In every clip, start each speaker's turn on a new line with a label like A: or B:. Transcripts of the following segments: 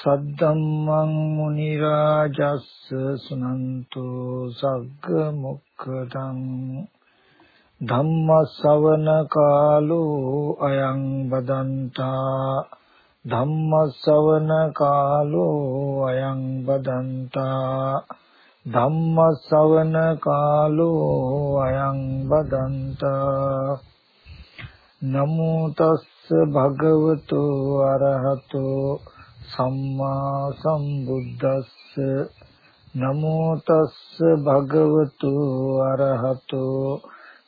A: සද්දම්මං මුනි රාජස්ස සුනන්තු සග්ග මොක්ඛදං ධම්ම ශ්‍රවණ කාලෝ අයං බදන්තා ධම්ම ශ්‍රවණ කාලෝ අයං බදන්තා ධම්ම ශ්‍රවණ කාලෝ අයං බදන්තා නමෝ තස්ස භගවතු අරහතෝ සම්මා සම්බුද්දස්ස නමෝ තස්ස භගවතු අරහතෝ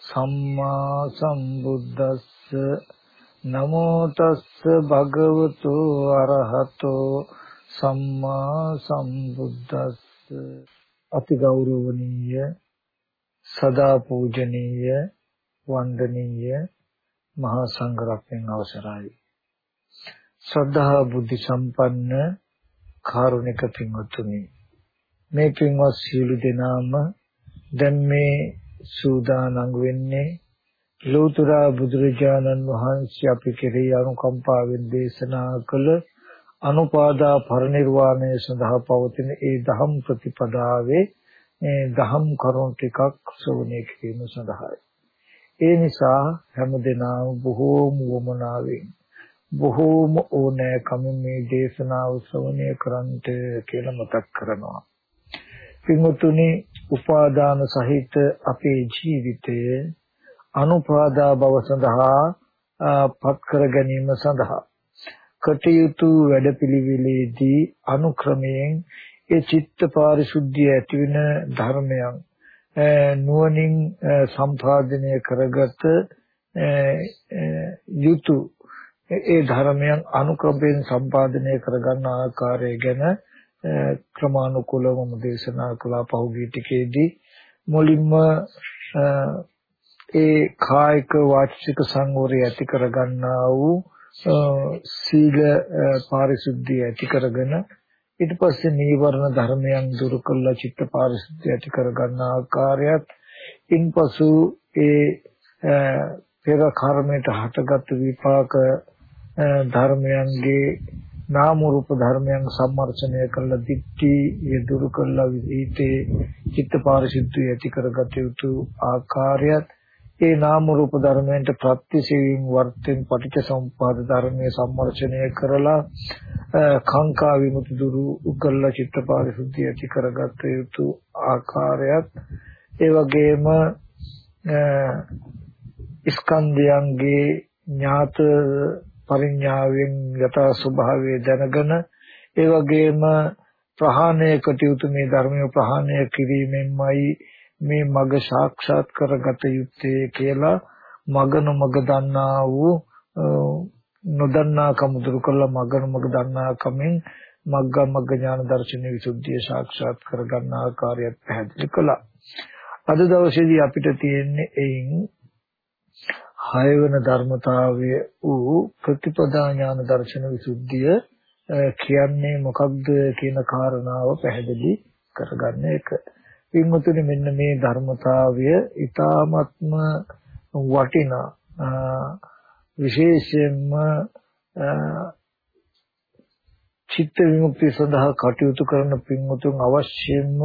A: සම්මා සම්බුද්දස්ස නමෝ තස්ස භගවතු අරහතෝ සම්මා සම්බුද්දස්ස අති ගෞරවණීය සදා පූජනීය වන්දනීය මහා සංඝරත්නයන් අවසරයි. ශ්‍රද්ධා බුද්ධ සම්පන්න කාරුණික පින්වත්නි මේ පින්වත් සියලු දෙනාම දැන් මේ සූදානම් වෙන්නේ ලෝතර බුදුරජාණන් වහන්සේ අපි කෙරෙහි අනුකම්පාවෙන් දේශනා කළ අනුපාදා පරිනිර්වාණය සඳහා පවතින ඒ දහම් ප්‍රතිපදාවේ මේ දහම් කරුණු ටිකක් ශ්‍රවණය කිරීම සඳහායි. ඒ නිසා හැමදෙනාම බොහෝම වමනාවෙන් බොහෝම ඕනෑකම මේ දේශනාව ශ්‍රවණය කරන්ට කියලා මතක් කරනවා. පින්වතුනි උපාදාන සහිත අපේ ජීවිතය අනුපාදා බව සඳහා පත් කර ගැනීම සඳහා කටයුතු වැඩපිළිවෙලේදී අනුක්‍රමයෙන් ඒ චිත්ත පාරිශුද්ධිය ඇති වෙන ධර්මයන් නුවණින් සම්පාදනය කරගත යුතු ඒ ධර්මයන් අනුක්‍රමයෙන් සම්පාදනය කරගන්න ආකාරය ගැන ක්‍රමානුකූලවම දේශනා කළා පහුගිය ටිකේදී මුලින්ම ඒ කායික වාචික සංවරය ඇති කරගන්නා වූ සීල පාරිශුද්ධිය ඇති කරගෙන ඊට පස්සේ නීවරණ ධර්මයන් දුරු කළා චිත්ත පාරිශුද්ධිය ඇති කරගන්න ආකාරයත් ඉන්පසු ඒ පෙර කර්මයට හටගත් විපාක ධර්මයන්ගේ නාම රූප ධර්මයන් සම්මර්ෂණය කළ දික්ටි යදුරු කළ විදිහේ චිත්ත පාරිශුද්ධිය ඇති කරගත යුතු ආකාරයත් ඒ නාම රූප ධර්මයන්ට ප්‍රත්‍යසීවින් වර්තෙන් පටිච්ච සමුප්පාද ධර්මයේ සම්මර්ෂණය කරලා කාංකා විමුක්ති දුරු උකල්ල චිත්ත පාරිශුද්ධිය ඇති කරගත යුතු ආකාරයත් ඒ වගේම ස්කන්ධයන්ගේ ඥාත පරිඥාවෙන් යථා ස්වභාවය දැනගෙන ඒ වගේම ප්‍රහාණය කටයුතු මේ ධර්මය ප්‍රහාණය කිරීමෙන්මයි මේ මග සාක්ෂාත් කරගත යුත්තේ කියලා මග නොමග දන්නා වූ නොදන්නා කම දුරු කළ මග නොමග දන්නා කමෙන් මග්ග මග්ග ඥාන දර්ශන විසුද්ධිය සාක්ෂාත් කරගන්න ආකාරයත් පැහැදිලි කළා. අද දවසේදී අපිට තියෙන්නේ එයින් හය වෙන ධර්මතාවය වූ ප්‍රතිපදා ඥාන දර්ශන විසුද්ධිය කියන්නේ මොකක්ද කියන කාරණාව පැහැදිලි කරගන්න එක. පින්වතුනි මෙන්න මේ ධර්මතාවය ඊ타ත්ම වටිනා විශේෂයෙන්ම චිත්ත විමුක්තිය සඳහා කටයුතු කරන පින්වතුන් අවශ්‍යයෙන්ම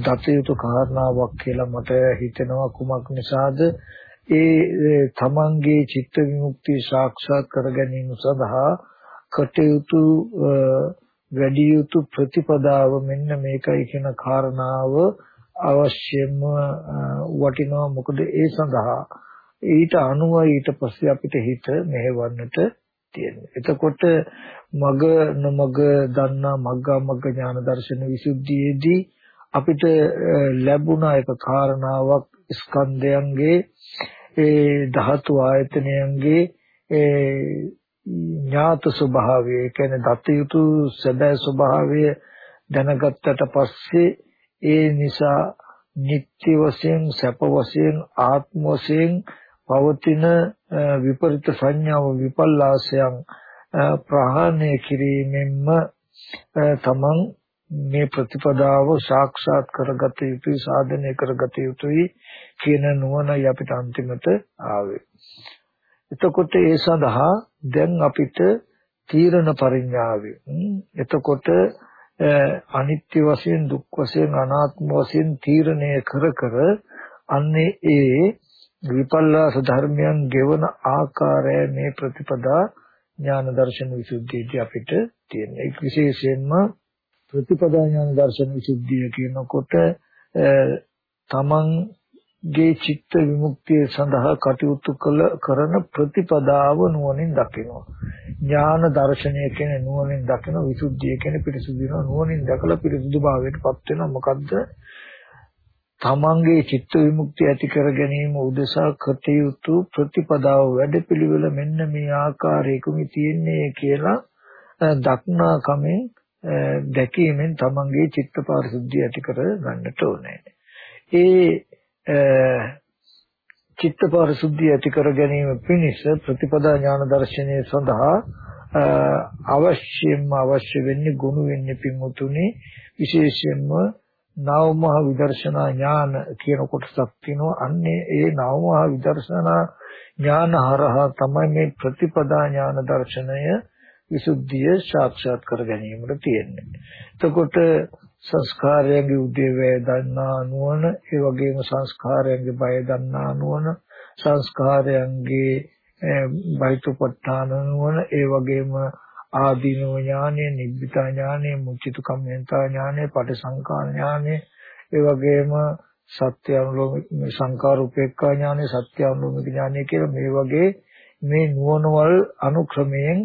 A: දත යුතු කාරණාවක් කියලා මට හිතෙනවා කුමක් නිසාද ඒ තමන්ගේ චිත්ත විමුක්තිය සාක්ෂාත් කර ගැනීම සඳහා කටයුතු වැඩි යුතු ප්‍රතිපදාව මෙන්න මේකයි කියන කාරණාව අවශ්‍යම වටිනවා මොකද ඒ සඳහා ඊට අනුව ඊට පස්සේ අපිට හිත මෙහෙවන්නට තියෙනවා. එතකොට මග නොමග දන්නා මග්ගා මග්ග ඥාන දර්ශන විසුද්ධියේදී අපිට ලැබුණ එක කාරණාවක් ස්කන්ධයන්ගේ ඒ ධාතු ආයතනයන්ගේ ඒ ඥාත ස්වභාවය කියන්නේ දත යුතු සැබෑ ස්වභාවය දැනගත්තට පස්සේ ඒ නිසා නිත්‍ය වශයෙන් සැප වශයෙන් ආත්ම වශයෙන් පවතින විපරිත සංඥාව විපල්ලාසයන් ප්‍රහාණය කිරීමෙන්ම තමන් මේ ප්‍රතිපදාව සාක්ෂාත් කරගත යුතුයි සාධනය කරගත යුතුයි කියන නුවණයි අපිට අන්තිමට ආවේ. එතකොට ඒ සඳහා දැන් අපිට තීරණ පරිඥාවේ එතකොට අනිත්‍ය වශයෙන් දුක් වශයෙන් අනාත්ම වශයෙන් තීරණය කර කර අන්නේ ඒ විපල්ලාස ධර්මයන් ගෙවන ආකාරය මේ ප්‍රතිපදා ඥාන දර්ශන විසුද්ධියදී අපිට තියෙන. ඒක විශේෂයෙන්ම ප්‍රතිපදා ඥාන දර්ශන විසුද්ධිය කියනකොට තමන්ගේ චිත්ත විමුක්තිය සඳහා කටයුතු කළ කරන ප්‍රතිපදාව නුවණින් දකිනවා. ඥාන දර්ශනය කියන්නේ නුවණින් දකින විසුද්ධිය කියන්නේ පිරිසුදු වෙනවා නුවණින් දැකලා පිරිසුදු භාවයටපත් වෙනවා. මොකද්ද? තමන්ගේ චිත්ත විමුක්තිය ඇති කර ගැනීම උදෙසා කටයුතු ප්‍රතිපදාව වැඩපිළිවෙල මෙන්න මේ ආකාරයකම තියෙන්නේ කියලා දක්නා කමෙන් දැකීමෙන් තමන්ගේ චිත්ත පාරිශුද්ධිය ඇති කර ගන්නට ඕනේ. ඒ චිත්ත පාරිශුද්ධිය ඇති කර ගැනීම පිණිස ප්‍රතිපදා ඥාන දර්ශනය සඳහා අවශ්‍යම අවශ්‍ය වෙන්නේ ගුණ වෙන්නේ පිමුතුනේ විශේෂයෙන්ම නවමහ විදර්ශනා ඥාන කියන කොටසක් තියෙනවා. අන්නේ ඒ නවමහ විදර්ශනා ඥාන හරහා තමයි මේ ප්‍රතිපදා ඥාන දර්ශනය විසුද්ධිය සාක්ෂාත් කර ගැනීමට තියෙන්නේ. එතකොට සංස්කාරයන්ගේ උදේවැය දන්නා නුවණ, ඒ වගේම සංස්කාරයන්ගේ බය දන්නා නුවණ, සංස්කාරයන්ගේ බයිතුපත්තාන නුවණ, ඒ වගේම ආදීනව ඥානය, නිබ්බිතා ඥානය, මුචිත කම්මෙන්තා ඥානය, පටිසංකාර ඥානය, ඒ වගේම සත්‍ය අනුලෝමික සංකාර උපේක්ඛා ඥානය, සත්‍ය අනුලෝමික ඥානය කියලා මේ වගේ මේ නුවණවල් අනුක්‍රමයෙන්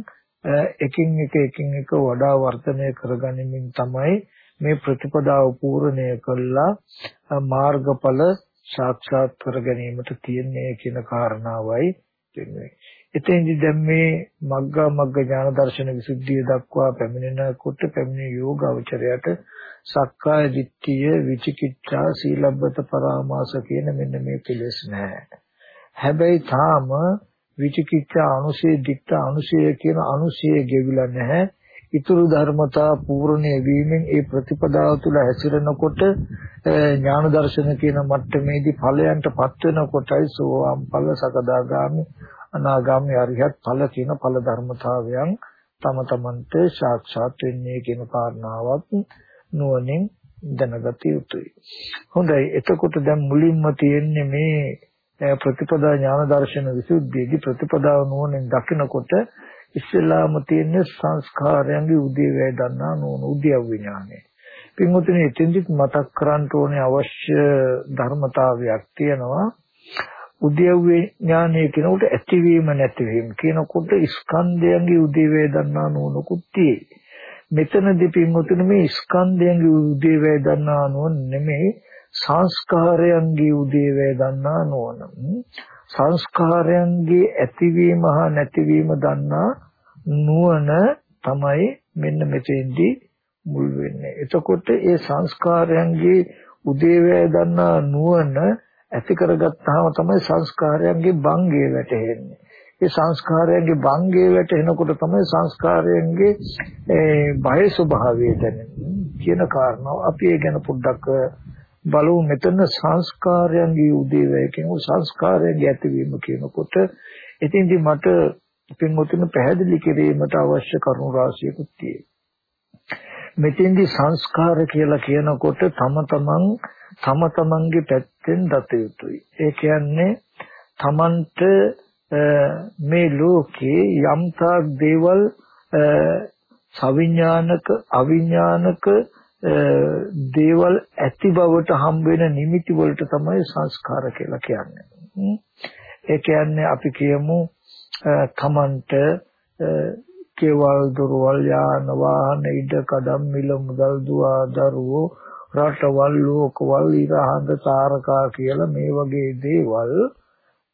A: එකින් එක එකින් එක වඩා වර්ධනය කරගනිමින් තමයි මේ ප්‍රතිපදාව පූර්ණය කළා මාර්ගඵල සාක්ෂාත් කර ගැනීමට තියන්නේ කියන කාරණාවයි වෙන්නේ. එතෙන්දි දැන් මේ මග්ගා මග්ග ඥාන දර්ශන විසුද්ධිය දක්වා පැමිණෙනකොට පැමිණි යෝගාවචරයට සක්කාය දිට්ඨිය විචිකිච්ඡා සීලබ්බත පරාමාස කියන මෙන්න මේ පිළිස් නැහැ. හැබැයි තාම විචිකිච්ඡා අනුසය දික්ත අනුසය කියන අනුසය ගෙවිලා නැහැ. ඊතුරු ධර්මතා පූර්ණේ වීමෙන් ඒ ප්‍රතිපදාව තුළ හැසිරෙනකොට ඥාන දර්ශන කියන මට්ටමේදී ඵලයන්ටපත් වෙනකොටයි සෝවාන් ඵල සකදාගාමි අනාගාමී අරිහත් ඵල කියන ඵල ධර්මතාවයන් තම තමන්ට සාක්ෂාත් වෙන්නේ කියන කාරණාවත් නුවණින් දැනගත යුතුයි. හොඳයි එතකොට දැන් මුලින්ම තියෙන්නේ මේ ප්‍රතිපදා ඥාන දර්ශන විසුද්ධියේදී ප්‍රතිපදාව නුවණින් දකිනකොට ඉස්සෙල්ලාම තියෙන්නේ සංස්කාරයන්ගේ උදේවැය දන්නා නුවණ උද්‍යව විඥානය. පින්වතුනි එතෙන්දිත් මතක් කරන්න ඕනේ අවශ්‍ය ධර්මතාවයක් තියෙනවා. උද්‍යව්වේ ඥානය කියනකොට ඇතිවීම නැතිවීම කියනකොට ස්කන්ධයන්ගේ උදේවැය දන්නා නුවණකුත් තියෙයි. මෙතනදී පින්වතුනි මේ ස්කන්ධයන්ගේ උදේවැය දන්නා නුවණ නෙමෙයි සංස්කාරයන්ගේ උදේවැය දන්නා නුවණ. සංස්කාරයන්ගේ ඇතිවීම හා නැතිවීම දන්නා නුවණ තමයි මෙන්න මෙතෙන්දී මුල් වෙන්නේ. එතකොට ඒ සංස්කාරයන්ගේ උදේවැය දන්නා නුවණ ඇති කරගත්තාම තමයි සංස්කාරයන්ගේ භංගය වැටහෙන්නේ. ඒ සංස්කාරයන්ගේ භංගය වැටෙනකොට තමයි සංස්කාරයන්ගේ බය ස්වභාවය දැනෙන්නේ කියන කාරණාව අපි ඒ ගැන පොඩ්ඩක් බලමු මෙතන සංස්කාරයන්ගේ උදේවැය කියන සංස්කාරයන්ගේ ඇතිවීම කියනකොට ඉතින්දි මට පින්වතුන් පැහැදිලි කිරීමට අවශ්‍ය කරුණු රාශියකුත් තියෙනවා. මෙතෙන්දි සංස්කාර කියලා කියනකොට තම තමන් තම තමන්ගේ පැත්තෙන් දත යුතුයි. ඒ කියන්නේ තමන්ට මේ ලෝකේ යම්තාක් දේවල් සවිඥානික අවිඥානික දේවල් ඇති බවට හම් වෙන නිමිති වලට තමයි සංස්කාර කියලා කියන්නේ. ඒ කියන්නේ අපි කියමු තමන්ට කේවල් දොරවල් යාන වාහන ඉඩ කඩම් මිල මුදල් දුවා දරුවෝ රටවල් ලෝකවල් ඉරහඳ තාරකා කියලා මේ වගේ දේවල්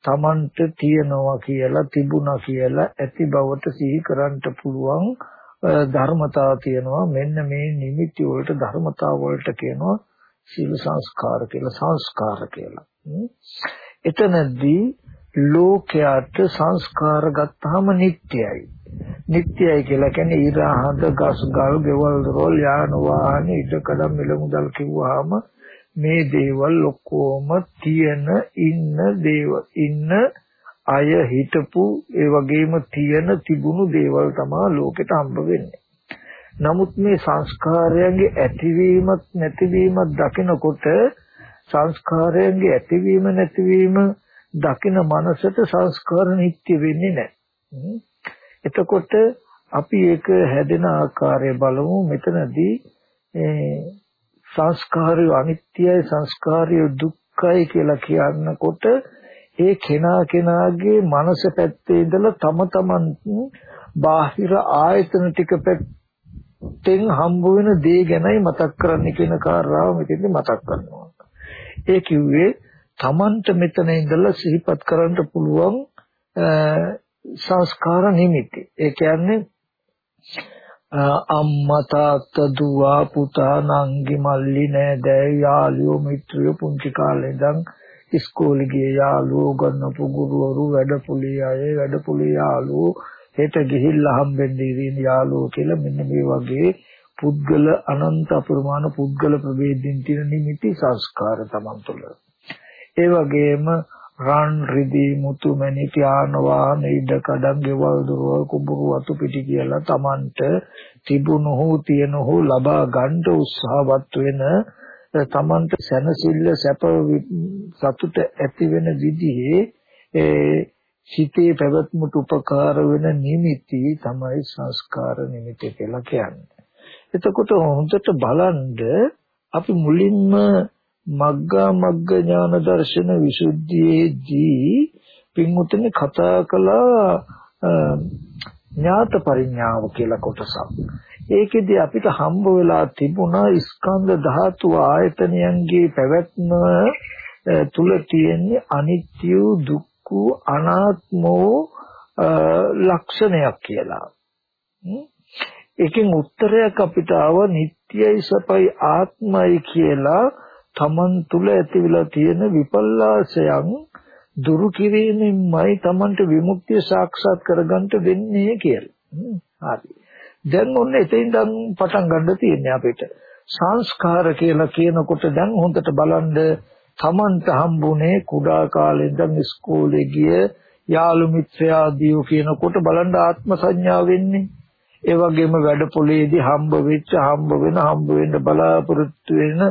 A: Tamanට තියනවා කියලා තිබුණා කියලා ඇති බවට සිහි කරන්නට පුළුවන් ධර්මතා තියෙනවා මෙන්න මේ නිමිති වලට ධර්මතා වලට කියනවා සීල සංස්කාර කියලා සංස්කාර කියලා. එතනදී ලෝකයට සංස්කාර ගත්තාම නිට්ටයයි. නිට්ටයයි කියලා කියන්නේ ඊරහඳ ගස් ගල් ගෙවල් දොරල් යාන වාහන ඉඩකඩම් මිල මුදල් කිව්වහම මේ දේවල් ඔක්කොම තියෙන ඉන්න දේවල් ඉන්න අය හිටපු ඒ වගේම තියෙන තිබුණු දේවල් තමයි ලෝකෙට හම්බ වෙන්නේ. නමුත් මේ සංස්කාරයන්ගේ ඇතිවීමත් නැතිවීමත් දකිනකොට සංස්කාරයන්ගේ ඇතිවීම නැතිවීම දකින මනසට සංස්කාර නිත්‍ය වෙන්නේ නැහැ. එතකොට අපි ඒක හැදෙන ආකාරය බලමු මෙතනදී සංස්කාරය අනිත්‍යයි සංස්කාරය දුක්ඛයි කියලා කියනකොට ඒ කෙනා කෙනාගේ මනස පැත්තේ ඉඳලා තම තමන් බාහිර ආයතන ටික පැත්තෙන් හම්බ වෙන දේ ගැනයි මතක් කරන්න කියන කාරණාව මෙතෙන්දි මතක් කරනවා. ඒ කිව්වේ තමන්ට මෙතන ඉඳලා සිහිපත් කරන්න පුළුවන් සංස්කාර නිමිති. ඒ කියන්නේ අම්මා තාත්තා දුව පුතා නංගි මල්ලි නෑදෑ යාළුවෝ මිත්‍රයෝ පුංචි කාලේ ඉඳන් ඉස්කෝලේ ගිය යාළුවෝ ගන්නපු ගුරුවරු වැඩපොලේ අය වැඩපොලේ යාළුවෝ හෙට ගිහිල්ලා හම්බෙන්නේ ඉතින් යාළුවෝ කියලා මෙන්න මේ වගේ පුද්ගල අනන්ත අපරිමාණ පුද්ගල ප්‍රභේදින් තියෙන නිමිති සංස්කාර තමන් තුළ. ඒ වගේම රන් රිදී මුතු මැණික් යාන වාහන ඉඩ කඩම් ගෙවල් දොරවල් කුඹුරු වතු පිටි කියලා Tamanට තිබුණු හෝ තියෙන හෝ ලබා ගන්න උත්සාහවත් වෙන Tamanට සැනසෙල්ල සැප සතුට ඇති වෙන විදිහේ ඒ සිතේ පැවැත්මට උපකාර වෙන නිමිති තමයි සංස්කාර නිමිති කියලා කියන්නේ. එතකොට හොඳට බලන්න අපි මුලින්ම මග්ගා මග්ග ඥාන දර්ශන විසුද්ධියේදී පින්වතුනි කතා කළා ඥාත පරිඥාව කියලා කොටසක්. ඒකෙදි අපිට හම්බ වෙලා තිබුණා ස්කන්ධ ධාතු ආයතනයන්ගේ පැවැත්ම තුල තියෙන අනිත්‍ය දුක්ඛ අනාත්ම ලක්ෂණයක් කියලා. ඒකෙන් උත්තරයක් අපිට ආව නිට්ටයයි සපයි ආත්මයි කියලා තමන් තුල ඇතිවලා තියෙන විපල්ලාසයන් දුරු කිරීමෙන්මයි තමන්ට විමුක්තිය සාක්ෂාත් කරගන්න වෙන්නේ කියලා. හරි. දැන් ඔන්න එතෙන්දන් පටන් ගන්න තියෙන්නේ අපිට. සංස්කාර කියලා කියනකොට දැන් හොඳට බලන්න තමන්ට හම්බුනේ කුඩා කාලේ ඉඳන් ඉස්කෝලේ ගිය යාළු මිත්‍රාදීෝ කියනකොට බලන්න ආත්ම සංඥා වෙන්නේ. ඒ වගේම වැඩ පොලේදී හම්බ වෙච්ච හම්බ වෙන හම්බ වෙන්න බලාපොරොත්තු වෙන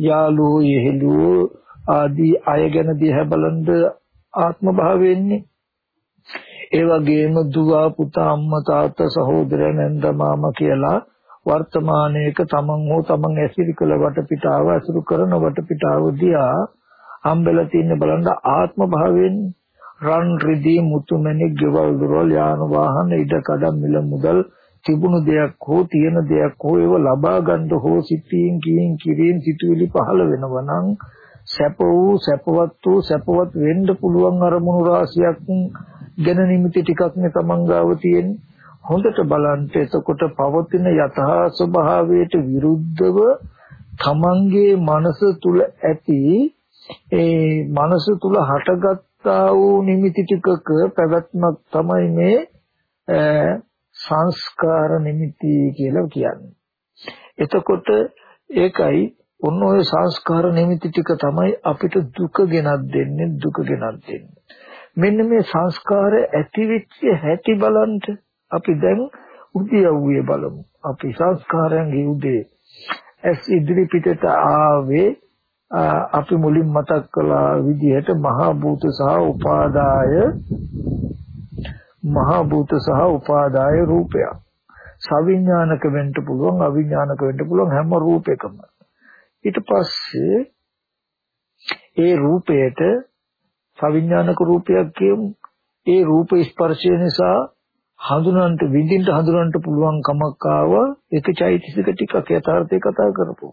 A: යාළුවෝ යෙහෙළුවෝ ආදී අය ගැන දිහා බලන්ද ආත්ම භාවයෙන්නේ ඒ වගේම දුව පුතා අම්මා තාත්තා සහෝදරයන් නැන්ද මාමා කියලා වර්තමානයේක තමන් හෝ තමන් ඇසිරි කළ වටපිටාව අසුරු කරන වටපිටාව දිහා හම්බෙලා තින්න බලන්න ආත්ම භාවයෙන්. රන් රිදී මුතුමැණික් ගෙවල් දොරවල් යාන වාහන ඉඩ කඩම් මිල මුදල් තිබුණු දෙයක් හෝ තියෙන දෙයක් හෝ ඒව ලබා ගන්න හෝ සිතින් කියින් කිරින් සිතුවිලි පහළ වෙනවා නම් සැප වූ සැපවත් වූ සැපවත් වෙන්න පුළුවන් අරමුණු රාශියක් ගැන නිමිති ටිකක් නේ තමන් ගාව තියෙන්නේ හොඳට බලන්න එතකොට පවතින යථා ස්වභාවයට විරුද්ධව තමන්ගේ මනස තුල ඇති ඒ මනස තුල හටගත්තා වූ නිමිති ටිකක පැවැත්මක් තමයි මේ සංස්කාර නිමිති කියලා කියන්නේ. එතකොට ඒකයි ඔන්න ඔය සංස්කාර නිමිති ටික තමයි අපිට දුක ගෙනත් දෙන්නේ දුක ගෙනත් දෙන්නේ. මෙන්න මේ සංස්කාර ඇතිවෙච්ච හැටි බලන්න අපි දැන් උද්‍යව්වේ බලමු. අපි සංස්කාරයන්ගේ උදේ ඇස් ඉදිරි පිටට ආවේ අපි මුලින් මතක් කළා විදිහට මහා භූත සහ උපාදාය මහා භූත සහ උපාදාය රූපයක්. සවිඥානික වෙන්න පුළුවන් අවිඥානික වෙන්න පුළුවන් හැම රූපයකම. ඊට පස්සේ ඒ රූපයට සවිඥානික රූපයක් කියමු. ඒ රූප ස්පර්ශය නිසා හඳුනන්ට විඳින්න හඳුනන්ට පුළුවන් කමක් ආව ඒක චෛතසික ටිකක් යථාර්ථය කතා කරපො.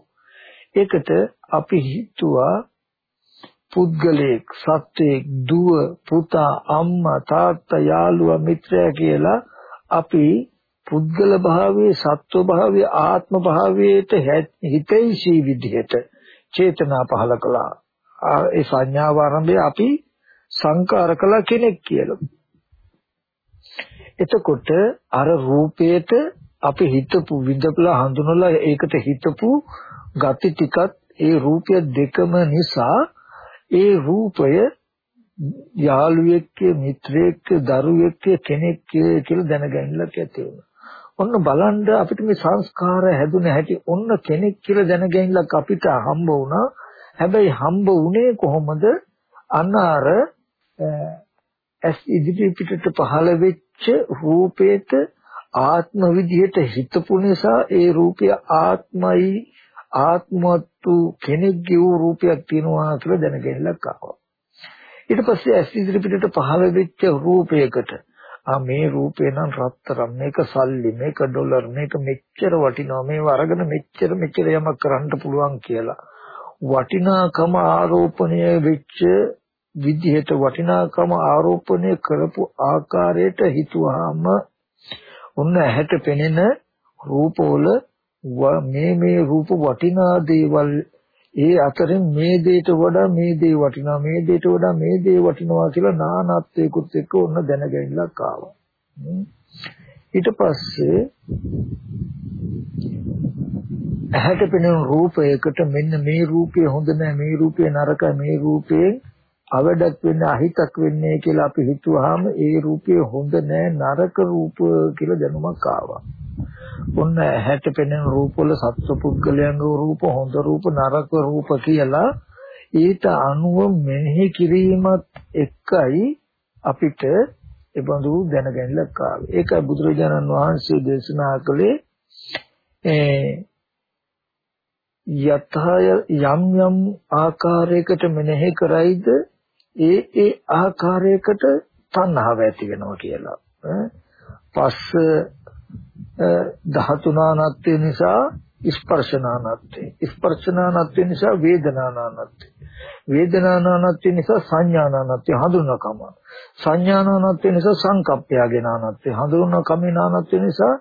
A: ඒකට අපි හිතුවා පුද්ගලයෙක් සත්වයෙක් දුව පුතා අම්මා තාත්තා යාළුවා මිත්‍රයා කියලා අපි පුද්ගල භාවයේ සත්ව භාවයේ ආත්ම භාවයට හිතේසී විදිහට චේතනා පහල කළා ඒ සංඥාව ආරම්භය අපි සංකාර කළා කෙනෙක් කියලා. එතකොට අර රූපේට අපි හිතපු විදපලා හඳුනලා ඒකට හිතපු ගති ටිකත් ඒ රූපය දෙකම නිසා ඒ රූපය යාළුවෙක් මිත්‍රයෙක් දරුවෙක් කෙනෙක් කියලා දැනගන්නලක් ඇති වුණා. ඔන්න බලන්න අපිට මේ සංස්කාර හැදුන හැටි ඔන්න කෙනෙක් කියලා දැනගන්නලක් අපිට හම්බ වුණා. හැබැයි හම්බ වුණේ කොහොමද? අන්න අර ඇස් ඉදිරි පිටට පහළ වෙච්ච රූපේට ආත්ම විදිහට හිතපු නිසා ඒ රූපය ආත්මයි ආත්මතු කෙනෙක්ගේ වූ රූපයක් තියෙනවා කියලා දැනගන්නලක් ආවා. ඊට පස්සේ ඇස් ඉදිරි පිටට පහළ වෙච්ච රූපයකට ආ මේ රූපේ නම් රත්තරන් මේක සල්ලි මේක ඩොලර් මේක මෙච්චර වටිනවා මේව අරගෙන මෙච්චර මෙච්චර යමක් කරන්න පුළුවන් කියලා වටිනාකම ආරෝපණය වෙච්ච විදිහට වටිනාකම ආරෝපණය කරපු ආකාරයට හිතුවාම ඔන්න ඇහැට පෙනෙන රූපවල මේ මේ රූප වටිනා දේවල් ඒ අතරින් මේ දෙයට වඩා මේ දේ වටිනවා මේ දෙයට වඩා මේ දේ වටිනවා කියලා නානත්වයකුත් එක්ක ඔන්න දැනගැනලක් ආවා. ඊට පස්සේ ඇහැට පෙනෙන රූපයකට මෙන්න මේ රූපය හොඳ නැහැ මේ රූපය නරකයි මේ රූපයෙන් අවඩක් වෙන්නේ අහිතක් වෙන්නේ කියලා අපි හිතුවාම ඒ රූපය හොඳ නැහැ නරක රූප කියලා දැනුමක් ආවා. ඔන්න ඇහැට පෙනෙන රූපවල සත්පුද්ගලයන්ගේ රූප හොඳ රූප නරක රූප කියලා ඊට අනුව මෙනෙහි කිරීමත් එක්කයි අපිට ඒබඳු දැනගැනලක් ආවේ. ඒකයි බුදුරජාණන් වහන්සේ දේශනා කළේ යතය යම් යම් ආකාරයකට මෙනෙහි කරයිද ඒ ඒ ආකාරයකට තණ්හාව ඇති වෙනවා කියලා. පස්ස ධාතුනානත්ය නිසා ස්පර්ශනානත්ය ස්පර්ශනානත්ය නිසා වේදනානානත්ය වේදනානානත්ය නිසා සංඥානානත්ය හඳුනනකම සංඥානානත්ය නිසා සංකප්පයගෙනානත්ය හඳුනනකමිනානත්ය නිසා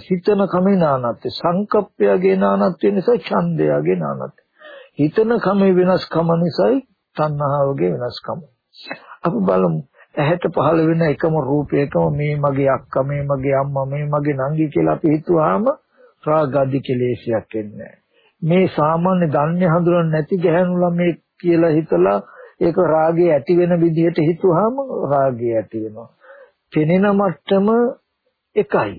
A: හිතන කමිනානත්ය සංකප්පයගෙනානත්ය නිසා ඡන්දයගෙනානත්ය හිතන කමේ වෙනස්කම නිසායි තණ්හාවගේ වෙනස්කම අපි බලමු ඇහැට පහළ වෙන එකම රූපයකම මේ මගේ අක්කා මේ මගේ අම්මා මේ මගේ නංගි කියලා අපි හිතුවාම රාගාදි කෙලේශයක් එන්නේ මේ සාමාන්‍ය ධන්‍ය හඳුනන්නේ නැති ගැහැණු ළමයි කියලා හිතලා ඒක රාගය ඇති වෙන විදිහට හිතුවාම රාගය ඇති වෙනවා. පෙනෙන මට්ටම එකයි.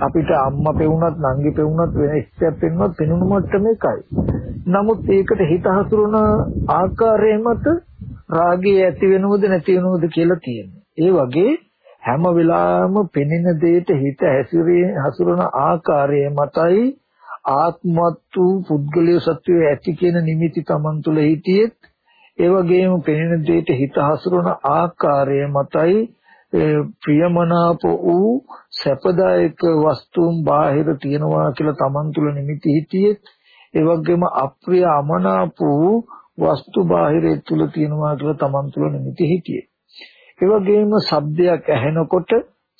A: අපිට අම්මා පෙවුනත් නංගි පෙවුනත් වෙන ඉස්සයක් පෙන්වත් පෙනුන මට්ටම එකයි. නමුත් ඒකට හිත හසුරන ආකාරය මත රාගය ඇති වෙනවද නැති වෙනවද කියලා තියෙනවා. ඒ වගේ හැම වෙලාවෙම පෙනෙන දෙයට හිත හැසිරේ හසුරන ආකාරය මතයි ආත්මත්තු පුද්ගලිය සත්‍යය ඇති කියන නිමිති Taman තුල හිටියෙත් ඒ වගේම පෙනෙන දෙයට හිත හසුරන ආකාරය මතයි ප්‍රියමනාප වූ සැපදායක වස්තුන් බාහිර තියනවා කියලා Taman තුල නිමිති හිටියෙත් ඒ වගේම අප්‍රිය අමනාප වූ වස්තු බාහිරය තුල තියෙනවා කියලා Taman තුල නිමිති හිටියේ. ඒ වගේම ශබ්දයක් ඇහෙනකොට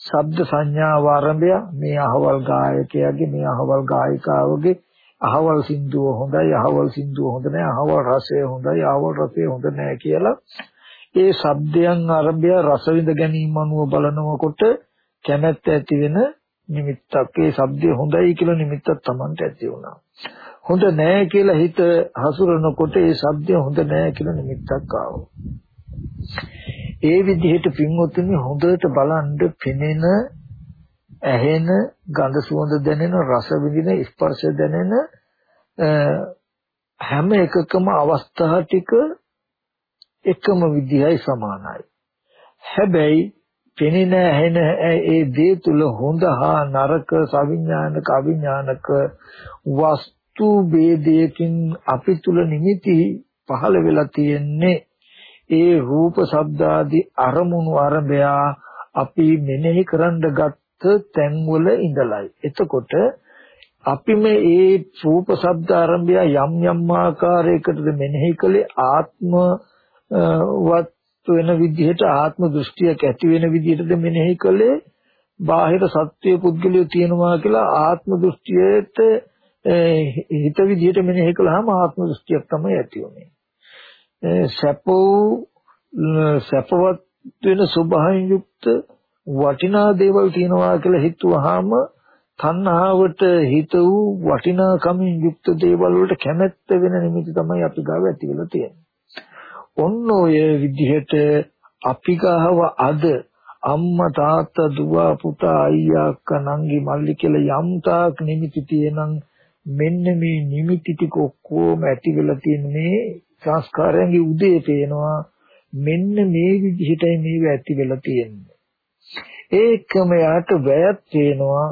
A: ශබ්ද සංඥා ආරම්භය මේ අහවල් ගායකයාගේ මේ අහවල් ගායිකාවගේ අහවල් සින්දුව හොඳයි අහවල් සින්දුව හොඳ නැහැ අහවල් රසය හොඳයි අහවල් රසය හොඳ නැහැ කියලා ඒ ශබ්දයන් ආරම්භය රස විඳ ගැනීම අනුව බලනකොට කැමැත්ත ඇති වෙන නිමිත්තක් ඒ ශබ්දය හොඳයි කියලා නිමිත්තක් Tamanට ඇති වුණා. හොඳ නෑ කියලා හිත හසුරනකොට ඒ සබ්දය හොඳ නෑ කියලා නිමිත්තක් ආවා. ඒ විදිහට පින්වතුනි හොඳට බලන්න පෙනෙන ඇහෙන ගඳ සුවඳ දැනෙන රස විඳින ස්පර්ශ දැනෙන හැම එකකම අවස්ථා ටික එකම විදිහයි සමානයි. හැබැයි පෙනෙන ඇහෙන ඒ දේ තුල හොඳ හා නරක සවිඥානික අවිඥානික වස්තු වස්තු ભેදයකින් අපි තුල නිමිති පහළ වෙලා තියෙන්නේ ඒ රූප ශබ්ද ආදී අරමුණු අරබය අපි මෙනෙහි කරන්න ගත්ත තැන්වල ඉඳලයි. එතකොට අපි මේ ඒ රූප ශබ්ද ආරම්භය යම් යම් ආකාරයකටද මෙනෙහි කළේ ආත්ම වත් වෙන විදිහට ආත්ම දෘෂ්ටියක් ඇති වෙන විදිහටද මෙනෙහි කළේ බාහිර සත්‍ය පුද්ගලිය තියෙනවා කියලා ආත්ම දෘෂ්ටියට හිත විදිහට මෙනෙහි කළාම ආත්ම දෘෂ්ටියක් තමයි ඇති වෙන්නේ. සැප වූ සැපවත් වෙන ස්වභාවයෙන් යුක්ත වටිනා දේවල් තියනවා කියලා හිතුවාම තණ්හාවට හිත වූ වටිනාකමින් යුක්ත දේවල් වලට කැමැත්ත වෙන නිමිති තමයි අපි ගාව ඇති වෙලා තියෙන්නේ. ඔන්න ඔය විදිහට අපි ගාව අද අම්මා තාත්තා දුව පුතා අයියා අක්කා නංගි මල්ලි කියලා යම් තාක් නිමිති තියෙනම් මෙන්න මේ නිමිති ටික ඔක්කොම ඇති වෙලා තියෙන මේ සංස්කාරයන්ගේ උදේ පේනවා. මෙන්න මේ විදිහටයි මේව ඇති වෙලා තියෙන්නේ. ඒකම යාට වැයත් වෙනවා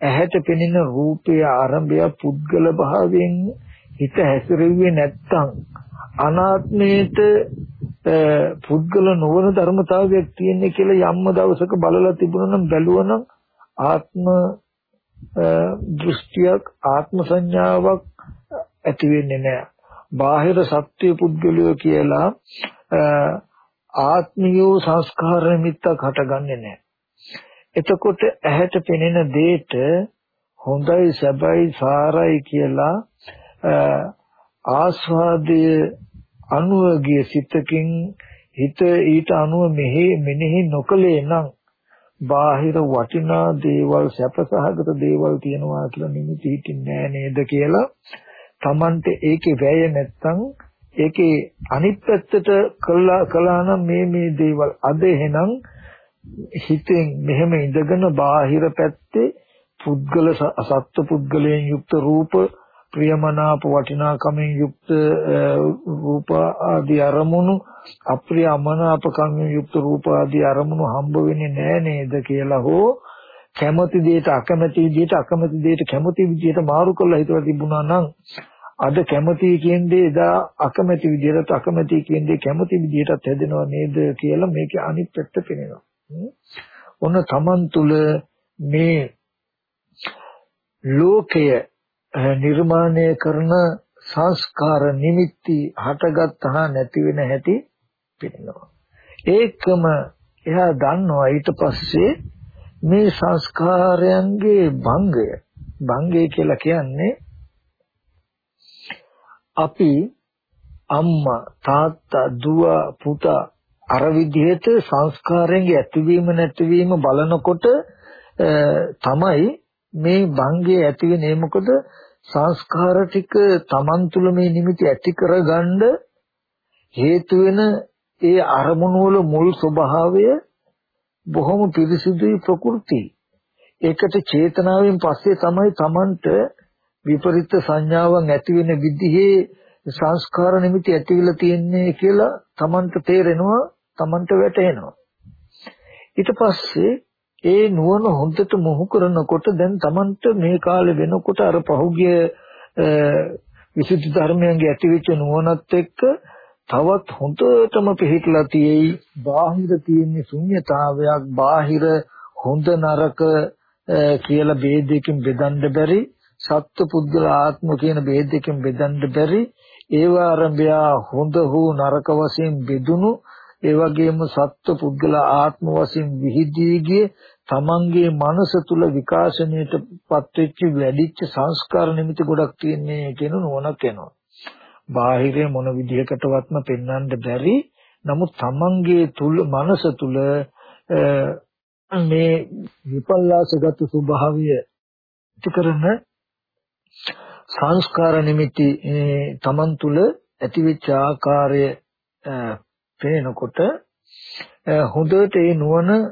A: ඇහැට පෙනෙන රූපය ආරම්භය පුද්ගල භාවයෙන් හිත හැසිරෙන්නේ නැත්තම් අනාත්මයට පුද්ගල නොවන ධර්මතාවයක් තියෙන්නේ කියලා යම්ම දවසක බලලා තිබුණා නම් බැලුවා නම් ආත්ම දෘෂ්ටියක් ආත්ම සංඥාවක් ඇති වෙන්නේ නැහැ. බාහිර සත්‍ය පුද්ගලයෝ කියලා ආත්මියෝ සංස්කාර නිමිත්තක් හටගන්නේ නැහැ. එතකොට ඇහැට පෙනෙන දේට හොඳයි සැබයි සාරයි කියලා ආස්වාදයේ අනුවගේ සිතකින් හිත ඊට අනුව මෙහි මෙනෙහි නොකලේ නම් බාහිර වටිනා දේවල් සැපසහගත දේවල් තියනවා කියලා නිමිති හිටින්නේ නේද කියලා. Tamante ඒකේ වැය නැත්තම් ඒකේ අනිත් පැත්තට කළා කළා නම් මේ මේ දේවල් අද එහෙනම් හිතෙන් මෙහෙම ඉඳගෙන බාහිර පැත්තේ පුද්ගල සත්ත්ව පුද්ගලයන් යුක්ත රූප ප්‍රියමනාප වටිනාකමින් යුක්ත රූප ආදී අරමුණු අප්‍රිය අමනාපකමින් යුක්ත රූප ආදී අරමුණු හම්බ වෙන්නේ නැහැ නේද කියලා හෝ කැමති දෙයට අකමැති විදියට අකමැති දෙයට කැමති විදියට මාරු කරලා හිතලා තිබුණා නම් අද කැමති කියන දේ එදා අකමැති විදියට අකමැති කියන දේ කැමති විදියටත් හැදෙනව නේද කියලා මේකේ අනිත් පැත්ත පේනවා. ඔන්න Taman තුල මේ ලෝකය නිර්මාණය කරන සංස්කාර නිමිති හටගත්තා නැති වෙන හැටි පෙනෙනවා. ඒකම එයා දන්නවා ඊට පස්සේ මේ සංස්කාරයන්ගේ භංගය භංගය කියලා කියන්නේ අපි අම්මා තාත්තා දුව පුතා අර විදිහට සංස්කාරයන්ගේ ඇතිවීම නැතිවීම බලනකොට තමයි මේ භංගය ඇති වෙන්නේ මොකද සංස්කාර ටික Taman තුල මේ නිමිති ඇති කරගන්න හේතු වෙන ඒ අරමුණු වල මුල් ස්වභාවය බොහොම පිරිසිදුයි ප්‍රകൃති. ඒකට චේතනාවෙන් පස්සේ තමයි Tamanට විපරිත සංඥාවන් ඇති වෙන විදිහේ සංස්කාර නිමිති ඇතිවිලා තියෙන්නේ කියලා Tamanට තේරෙනවා Tamanට වැටහෙනවා. ඊට පස්සේ ඒ නුවණ හොඳට මොහු කරනකොට දැන් Tamanට මේ කාලේ වෙනකොට අර පහුගිය විසුද්ධි ධර්මයන්ගේ ඇතිවෙච්ච නුවණත් එක්ක තවත් හොඳටම පිළිහිටලා තියෙයි. බාහිර තියෙන ශුන්්‍යතාවයක් බාහිර හොඳ නරක කියලා ભેදයකින් බෙදන්න බැරි සත්ත්ව පුද්ගල ආත්ම කියන ભેදයකින් බෙදන්න බැරි ඒවා ආරම්භය හොඳ හෝ නරක වශයෙන් බෙදුණු ඒ වගේම සත්ව පුද්ගල ආත්ම වශයෙන් විහිදී ගිය තමන්ගේ මනස තුල විකාශනයටපත් වෙච්ච වැඩිච්ච සංස්කාර නිමිති ගොඩක් තියෙන්නේ කියන නුවණක් එනවා. බාහිරේ මොන විදිහකටවත්ම පෙන්වන්න බැරි නමුත් තමන්ගේ තුල මනස තුල මේ විපල්ලාසගත ස්වභාවය ඉතිකරන සංස්කාර නිමිති තමන් තුල ඇතිවෙච්ච ආකාරය පේනකොට හොඳට ඒ නුවණ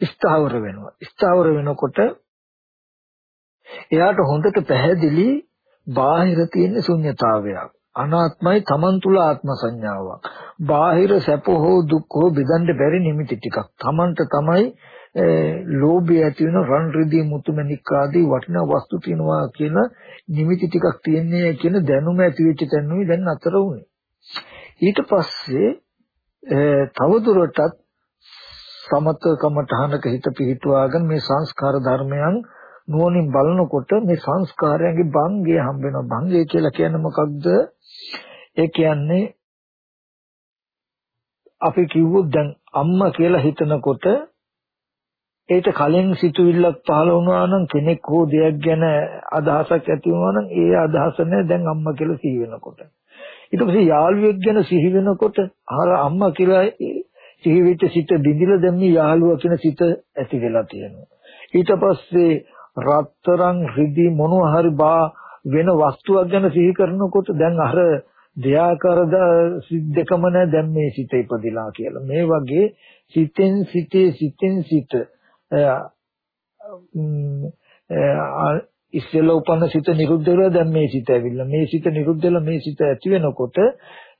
A: ස්ථාවර වෙනවා. ස්ථාවර වෙනකොට එයාට හොඳට පැහැදිලි බාහිර තියෙන ශුන්්‍යතාවයක්. අනාත්මයි Taman තුල ආත්ම සංඥාවක්. බාහිර සැප හෝ දුක් හෝ බෙදන්න බැරි නිමිති ටිකක්. Tamanට තමයි ලෝභය ඇති වෙන රන් රිදී මුතුමැණික් ආදී වටිනා වස්තු තියනවා කියන නිමිති ටිකක් තියන්නේ කියන දැනුම ඇති වෙච්ච තැනුයි දැන් අතර උනේ. ඊට පස්සේ තවදුරටත් සමත කමඨහනක හිත පිහිටුවාගෙන මේ සංස්කාර ධර්මයන් නුවණින් බලනකොට මේ සංස්කාරයන්ගේ භංගය හම්බ වෙනවා. භංගය කියලා කියන්නේ මොකක්ද? ඒ කියන්නේ අපි කිව්වොත් දැන් අම්මා කියලා හිතනකොට ඒට කලින් සිතුවිල්ලක් පහළ වුණා නම් කෙනෙක් හෝ දෙයක් ගැන අදහසක් ඇති වුණා නම් ඒ අදහස නෑ දැන් අම්මා කියලා සිහි වෙනකොට. ඊට පස්සේ යාළුවෙක් ගැන සිහි වෙනකොට අර අම්මා කියලා සිහි වෙච්ච සිත බිඳිලා දැන් මේ යාළුවා කියන සිත ඇති වෙලා තියෙනවා. ඊට පස්සේ රත්තරන් රිදි මොනවා හරි බා වෙන වස්තුවක් ගැන සිහි කරනකොට දැන් අර දෙයාකාරද සිද්දකම නැ දැන් මේ සිත ඉපදිලා කියලා. මේ වගේ සිතෙන් සිතේ සිතෙන් සිත ඉස්සෙල්ලා උපන්න සිත නිරුද්ධ වෙලා දැන් මේ සිත ඇවිල්ලා මේ සිත නිරුද්ධ වෙලා මේ සිත ඇති වෙනකොට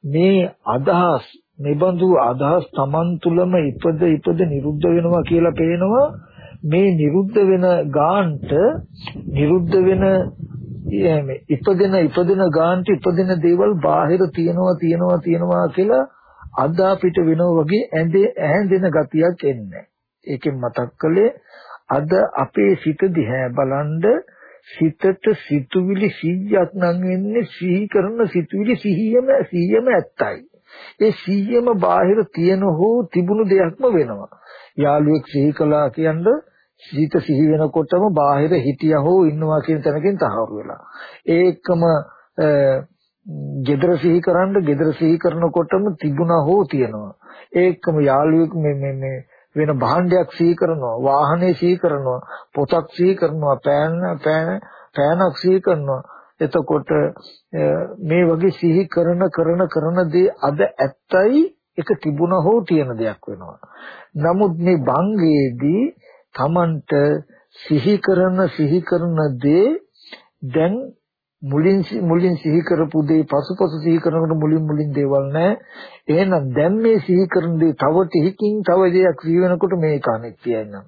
A: මේ අදහස් නිබඳු අදහස් Taman තුලම ඉපද ඉපද නිරුද්ධ වෙනවා කියලා පේනවා මේ නිරුද්ධ වෙන ගාන්ට නිරුද්ධ වෙන ඉපදෙන ඉපදෙන ගාන්ට ඉපදෙන දේවල් බාහිර තියනවා තියනවා තියනවා කියලා අද අපිට වෙනව වගේ ඇඳේ ඇඳෙන ගතියක් එන්නේ. ඒකෙන් මතක් කළේ අද අපේ සිත දිහා බලන්ඩ සිතට සිතුවිලි 100ක් නම් වෙන්නේ සිහි කරන සිතුවිලි සිහියම සිහියම ඇත්තයි. ඒ සිහියම බාහිර තියෙන හෝ තිබුණු දෙයක්ම වෙනවා. යාළුවෙක් සිහි කළා කියන්නේ සිත සිහි වෙනකොටම බාහිර හිටියා හෝ ඉන්නවා කියන තැනකින් තහවුරු වෙලා. ඒකම gedara සිහි කරන්න gedara සිහි කරනකොටම තිබුණා හෝ තියෙනවා. ඒකම යාළුවෙක් මේ මේ මේ වෙන භාණ්ඩයක් සිහි කරනවා වාහනේ සිහි කරනවා පොතක් සිහි කරනවා පෑන පෑන පෑනක් සිහි කරනවා. එතකොට මේ වගේ සිහි කරන කරන කරන දේ අද ඇත්තයි එක තිබුණා හෝ තියෙන දෙයක් වෙනවා. නමුත් මේ භංගයේදී Tamanට සිහි කරන සිහි කරන දේ දැන් මුලින් මුලින් සිහි කරපු දේ පසුපසු සිහි කරනකොට මුලින් මුලින් දේවල් නැහැ. එහෙනම් දැන් මේ සිහි කරන දේ තව ටිකකින් තව දෙයක් සිහි වෙනකොට මේක අනිත්‍යයි නම්.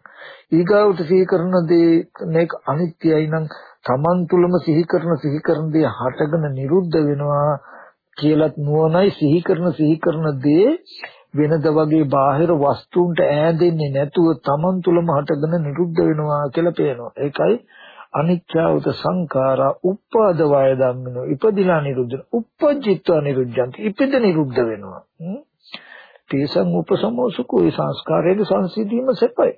A: ඊගාවට සිහි කරන දේ මේක අනිත්‍යයි නම් Taman තුලම සිහි කරන සිහි කරන දේ හටගෙන නිරුද්ධ වෙනවා කියලත් නුවණයි සිහි කරන සිහි කරන දේ වෙනද වගේ බාහිර වස්තුන්ට ඈඳෙන්නේ නැතුව Taman තුලම හටගෙන නිරුද්ධ වෙනවා කියලා පේනවා. ඒකයි අනිච්චවත සංඛාරා උප්පාද වය ධම්මිනෝ ඉපදිලා නිරුද්ධ උපජ්ජිත්වා නිරුද්ධಂತಿ ඉපද නිරුද්ධ වෙනවා. තේසං උපසමෝසුකෝ ඒ සංස්කාරයේ සංසිඳීම සෙපයි.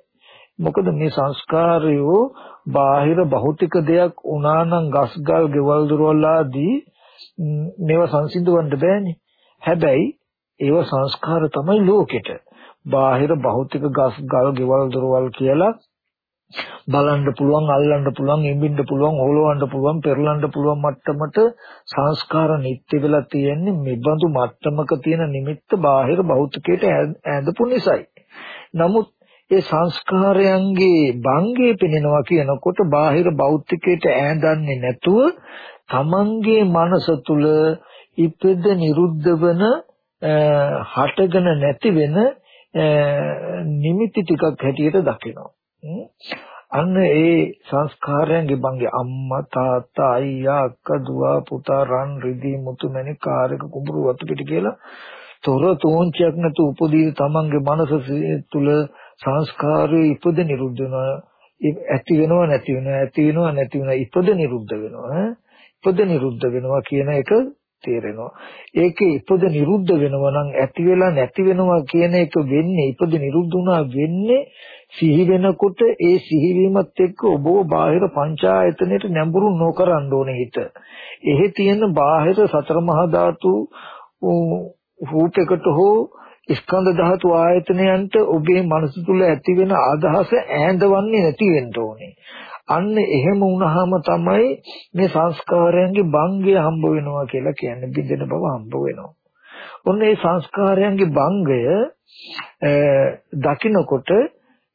A: මොකද මේ සංස්කාරයෝ බාහිර භෞතික දෙයක් වුණා නම් ගස්ගල් ගෙවල් දොරවල් ආදී මේවා සංසිඳවන්න බෑනේ. හැබැයි ඒව සංස්කාර තමයි ලෝකෙට. බාහිර භෞතික ගස් ගල් ගෙවල් දොරවල් කියලා බලන්න පුළුවන් අල්ලන්න පුළුවන් ඉඹින්න පුළුවන් ඕලවන්න පුළුවන් පෙරලන්න පුළුවන් මට්ටමට සංස්කාර නිත්‍ය වෙලා තියෙන්නේ මෙබඳු මට්ටමක තියෙන නිමිත්ත බාහිර භෞතිකයට ඈඳපු නිසායි. නමුත් ඒ සංස්කාරයන්ගේ භංගය පෙනෙනවා කියනකොට බාහිර භෞතිකයට ඈඳන්නේ නැතුව තමන්ගේ මනස තුල ඉපද නිරුද්ධ වන හටගෙන නැති වෙන නිමිති ටිකක් හැටියට දකිනවා. අන්න ඒ සංස්කාරයන්ගේ බංගේ අම්මා තාත්තා අයියා අක්කා දුව පුතා රන් රිදී මුතු මැණික් කාර්යක කුඹුරු වතු පිට කියලා තොර තෝංචයක් නැතු උපදී තමන්ගේ මනස තුල සංස්කාරය ඉපද නිරුද්ධ වෙනවා. ඇති වෙනව නැති වෙනවා ඇති වෙනව නැති වෙනවා ඉපද නිරුද්ධ වෙනවා. ඉපද නිරුද්ධ වෙනවා කියන එක තේරෙනවා ඒකේ ඉපද නිරුද්ධ වෙනවා නම් ඇති වෙලා නැති වෙනවා කියන එක වෙන්නේ ඉපද නිරුද්ධ වුණා වෙන්නේ සිහි වෙනකොට ඒ සිහිවීමත් එක්ක ඔබව බාහිර පංචායතනෙට නැඹුරු නොකරන්න ඕනේ හිත. එහි තියෙන බාහිර සතර මහා ධාතු රූපයකට හෝ ස්කන්ධ ධාතු ආයතනයන්ට ඔබේ මනස තුල ඇති වෙන අදහස ඈඳවන්නේ නැති වෙන්න ඕනේ. අන්න එහෙම වුණාම තමයි මේ සංස්කාරයන්ගේ භංගය හම්බ වෙනවා කියලා කියන්නේ බින්දෙන බව හම්බ වෙනවා. ඔන්න ඒ සංස්කාරයන්ගේ භංගය දකිනකොට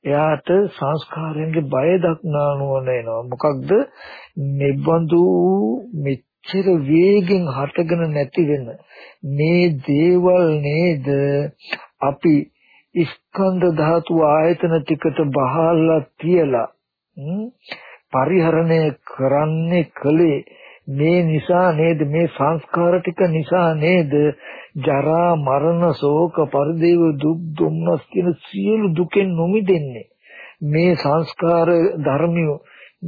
A: එයාට සංස්කාරයන්ගේ බය දක්නා නුවණ එනවා. මොකක්ද? නිබඳු මෙච්චර වේගෙන් හටගෙන නැති වෙන මේ දේවල් නේද අපි ස්කන්ධ ධාතු ආයතන ටිකට බහලා තියලා පරිහරණය කරන්නේ කලේ මේ නිසා නේද? මේ සංස්කාර ටික නිසා නේද? ජරා මරණ ශෝක පරිදේව දුක් දුම්නස් කියන සියලු දුකෙන් නොමිදෙන්නේ. මේ සංස්කාර ධර්මිය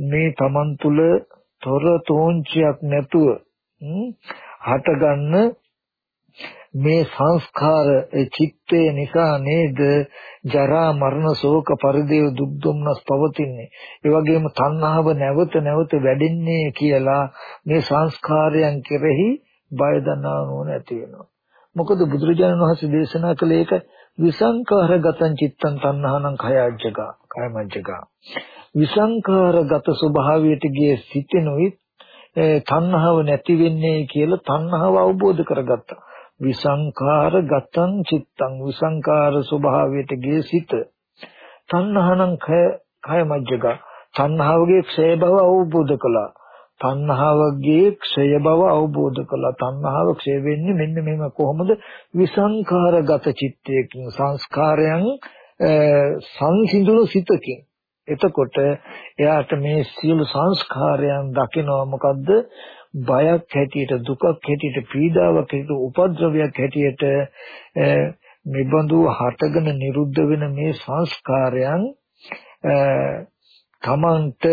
A: මේ Taman තුල තොර තෝංචියක් නැතුව හටගන්න මේ සංස්කාර චිත්තේ නිසා නේද ජරා මරණ ශෝක පරිදේව දුක් දුම්නස් පවතින්නේ ඒ වගේම තණ්හාව නැවත නැවත වැඩෙන්නේ කියලා මේ සංස්කාරයන් කෙරෙහි බය දන්නා නෝන ඇති වෙනවා. මොකද බුදුරජාණන් වහන්සේ දේශනා කළේ ඒක විසංකාරගතං චිත්තං තණ්හානං khයජ්ජගා khයමජ්ජගා විසංකාරගත ස්වභාවයට ගිය සිතෙනුයි තණ්හාව නැති වෙන්නේ කියලා තණ්හාව අවබෝධ කරගත්තා. විසංකාරගතං චිත්තං විසංකාර ස්වභාවයට ගිය සිත තණ්හානං khයමජ්ජගා තණ්හාවගේ ක්ෂය බව අවබෝධ කළා. තණ්හාවගේ ක්ෂය බව අවබෝධ කළා. තණ්හාව ක්ෂය වෙන්නේ මෙන්න මෙහෙම කොහොමද? විසංඛාරගත චිත්තයකින් සංස්කාරයන් සංසිඳුණු සිතකින්. එතකොට එයාට මේ සියලු සංස්කාරයන් දකිනවා මොකද්ද? බයක් හැටියට දුකක් හැටියට පීඩාවක් හැටියට උපද්‍රවයක් හැටියට මෙබඳු හටගෙන නිරුද්ධ වෙන මේ සංස්කාරයන් තමන්ට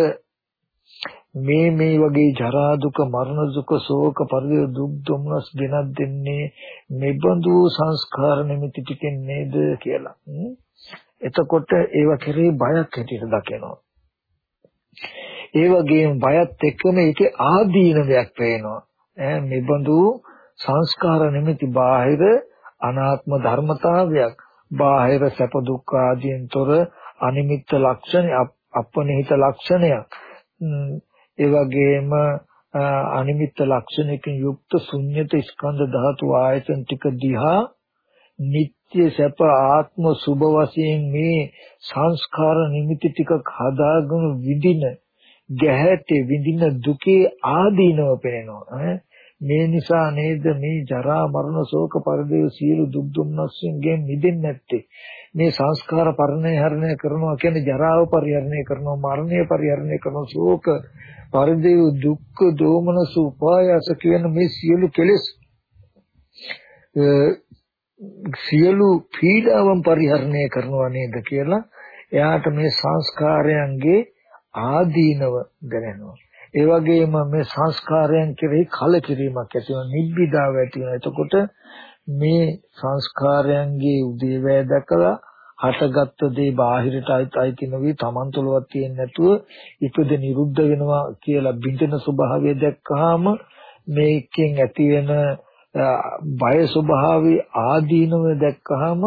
A: මේ මේ වගේ ජරා දුක මරණ දුක ශෝක පරිදේ දුක් දුම්නස් ගෙනත් දෙන්නේ මෙබඳු සංස්කාර නිමිති ටිකෙන් නේද කියලා. එතකොට ඒව කෙරේ බයක් හැටියට දකිනවා. ඒ වගේම බයත් එක්කම ඒකේ ආදීනවයක් පේනවා. ඈ මෙබඳු සංස්කාර නිමිති බාහිර අනාත්ම ධර්මතාවයක්. බාහිර සැප දුක් ආදීන්තර අනිමිත්ත ලක්ෂණ අපනිහිත ලක්ෂණයක්. ඒ වගේම අනිමිත්ත ලක්ෂණයකින් යුක්ත ශුන්්‍යත ස්කන්ධ ධාතු ආයතන ටික දිහා නিত্য සැප ආත්ම සුභ වශයෙන් මේ සංස්කාර නිමිති ටිකක් හදාගෙන විඳින ගැහැටි විඳින දුකේ ආදීනව පේනවා මේ නිසා නේද මේ ජරා මරණ ශෝක පරිදේව සියලු දුක් දුම්නස්යෙන් මිදෙන්නේ නැත්තේ. මේ සංස්කාර පරිණයහරණය කරනවා කියන්නේ ජරාව පරිහරණය කරනවා මරණය පරිහරණය කරනවා ශෝක පරිදේව දුක්ඛ දෝමනස උපායස කියන මේ සියලු කෙලෙස් සියලු පීඩාවන් පරිහරණය කරනවා නේද කියලා එයාට මේ සංස්කාරයන්ගේ ආදීනව දැනෙනවා. ඒ වගේම මේ සංස්කාරයන් කෙරෙහි කලකිරීමක් ඇති වෙනවා, නිබ්බිදාව ඇති වෙනවා. එතකොට මේ සංස්කාරයන්ගේ උදේවැය දැකලා හටගත්ත දේ බාහිරට අයිති නොවි තමන් තුළවත් තියෙන්නේ නැතුව ඉපද නිරුද්ධ වෙනවා කියලා බින්දෙන ස්වභාවය දැක්කහම මේකෙන් ඇති වෙන බය ස්වභාවය ආදීනව දැක්කහම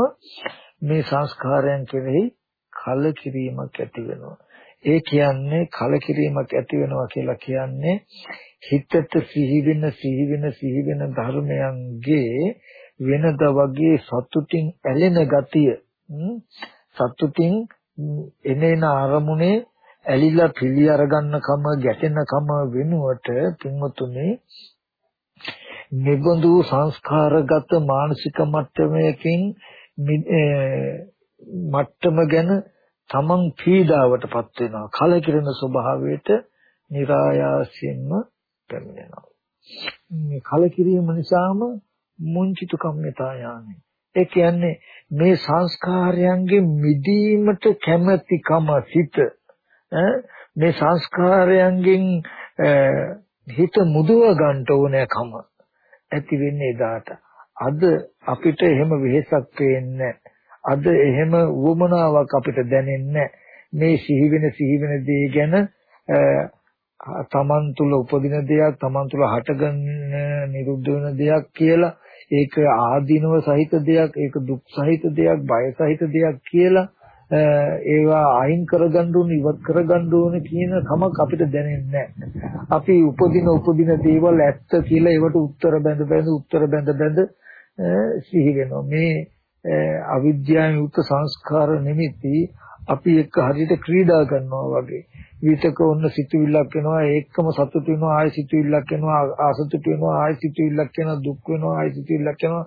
A: මේ සංස්කාරයන් කෙරෙහි කලකිරීමක් ඇති වෙනවා. ඒ කියන්නේ කලකිරීමක් ඇති වෙනවා කියලා කියන්නේ හිතට සිහි වෙන සිහි වෙන සිහි වෙන ධර්මයන්ගේ වෙනද වගේ සතුටින් ඇලෙන ගතිය සතුටින් එනේන අරමුණේ ඇලිලා පිළි අරගන්න කම ගැටෙන කම වෙනුවට පින්වතුනි නිබඳු සංස්කාරගත මානසික මට්ටමකින් මට්ටම ගැන තමන් පීඩාවටපත් වෙනවා. කලකිරෙන ස්වභාවයට નિરાයාසින්ම පැමිණෙනවා. මේ කලකිරීම නිසාම මුංචිතු කම්මිතා යානේ ඒ කියන්නේ මේ සංස්කාරයන්ගේ මිදීමට කැමැතිකම සිත මේ සංස්කාරයන්ගෙන් හිත මුදව ගන්න ඕනෑකම ඇති වෙන්නේ එදාට. අද අපිට එහෙම වෙහෙසක් පේන්නේ අද එහෙම වුමනාවක් අපිට දැනෙන්නේ මේ සිහි වෙන සිහි වෙන දේ ගැන තමන් තුල උපදින දෙයක් තමන් තුල හටගන්න නිරුද්ධ වෙන දෙයක් කියලා ඒක ආදීනව සහිත දෙයක් ඒක දුක් සහිත දෙයක් බය සහිත දෙයක් කියලා ඒවා අයින් කරගන්න ඕන ඉවත් කරගන්න ඕන කියන කමක් අපිට දැනෙන්නේ අපි උපදින උපදින දේවල් ඇත්ත කියලා ඒවට උත්තර බඳ බඳ උත්තර බඳ බඳ සිහි වෙනවා. මේ අවිද්‍යාවෙන් යුක්ත සංස්කාර නිමිති අපි එක්ක හරියට ක්‍රීඩා කරනවා වගේ. විතක ඔන්න සිතුවිල්ලක් වෙනවා ඒකම සතුට වෙනවා ආය සිතුවිල්ලක් වෙනවා ආසතුට වෙනවා ආය සිතුවිල්ලක් වෙනවා දුක් වෙනවා ආය සිතුවිල්ලක් වෙනවා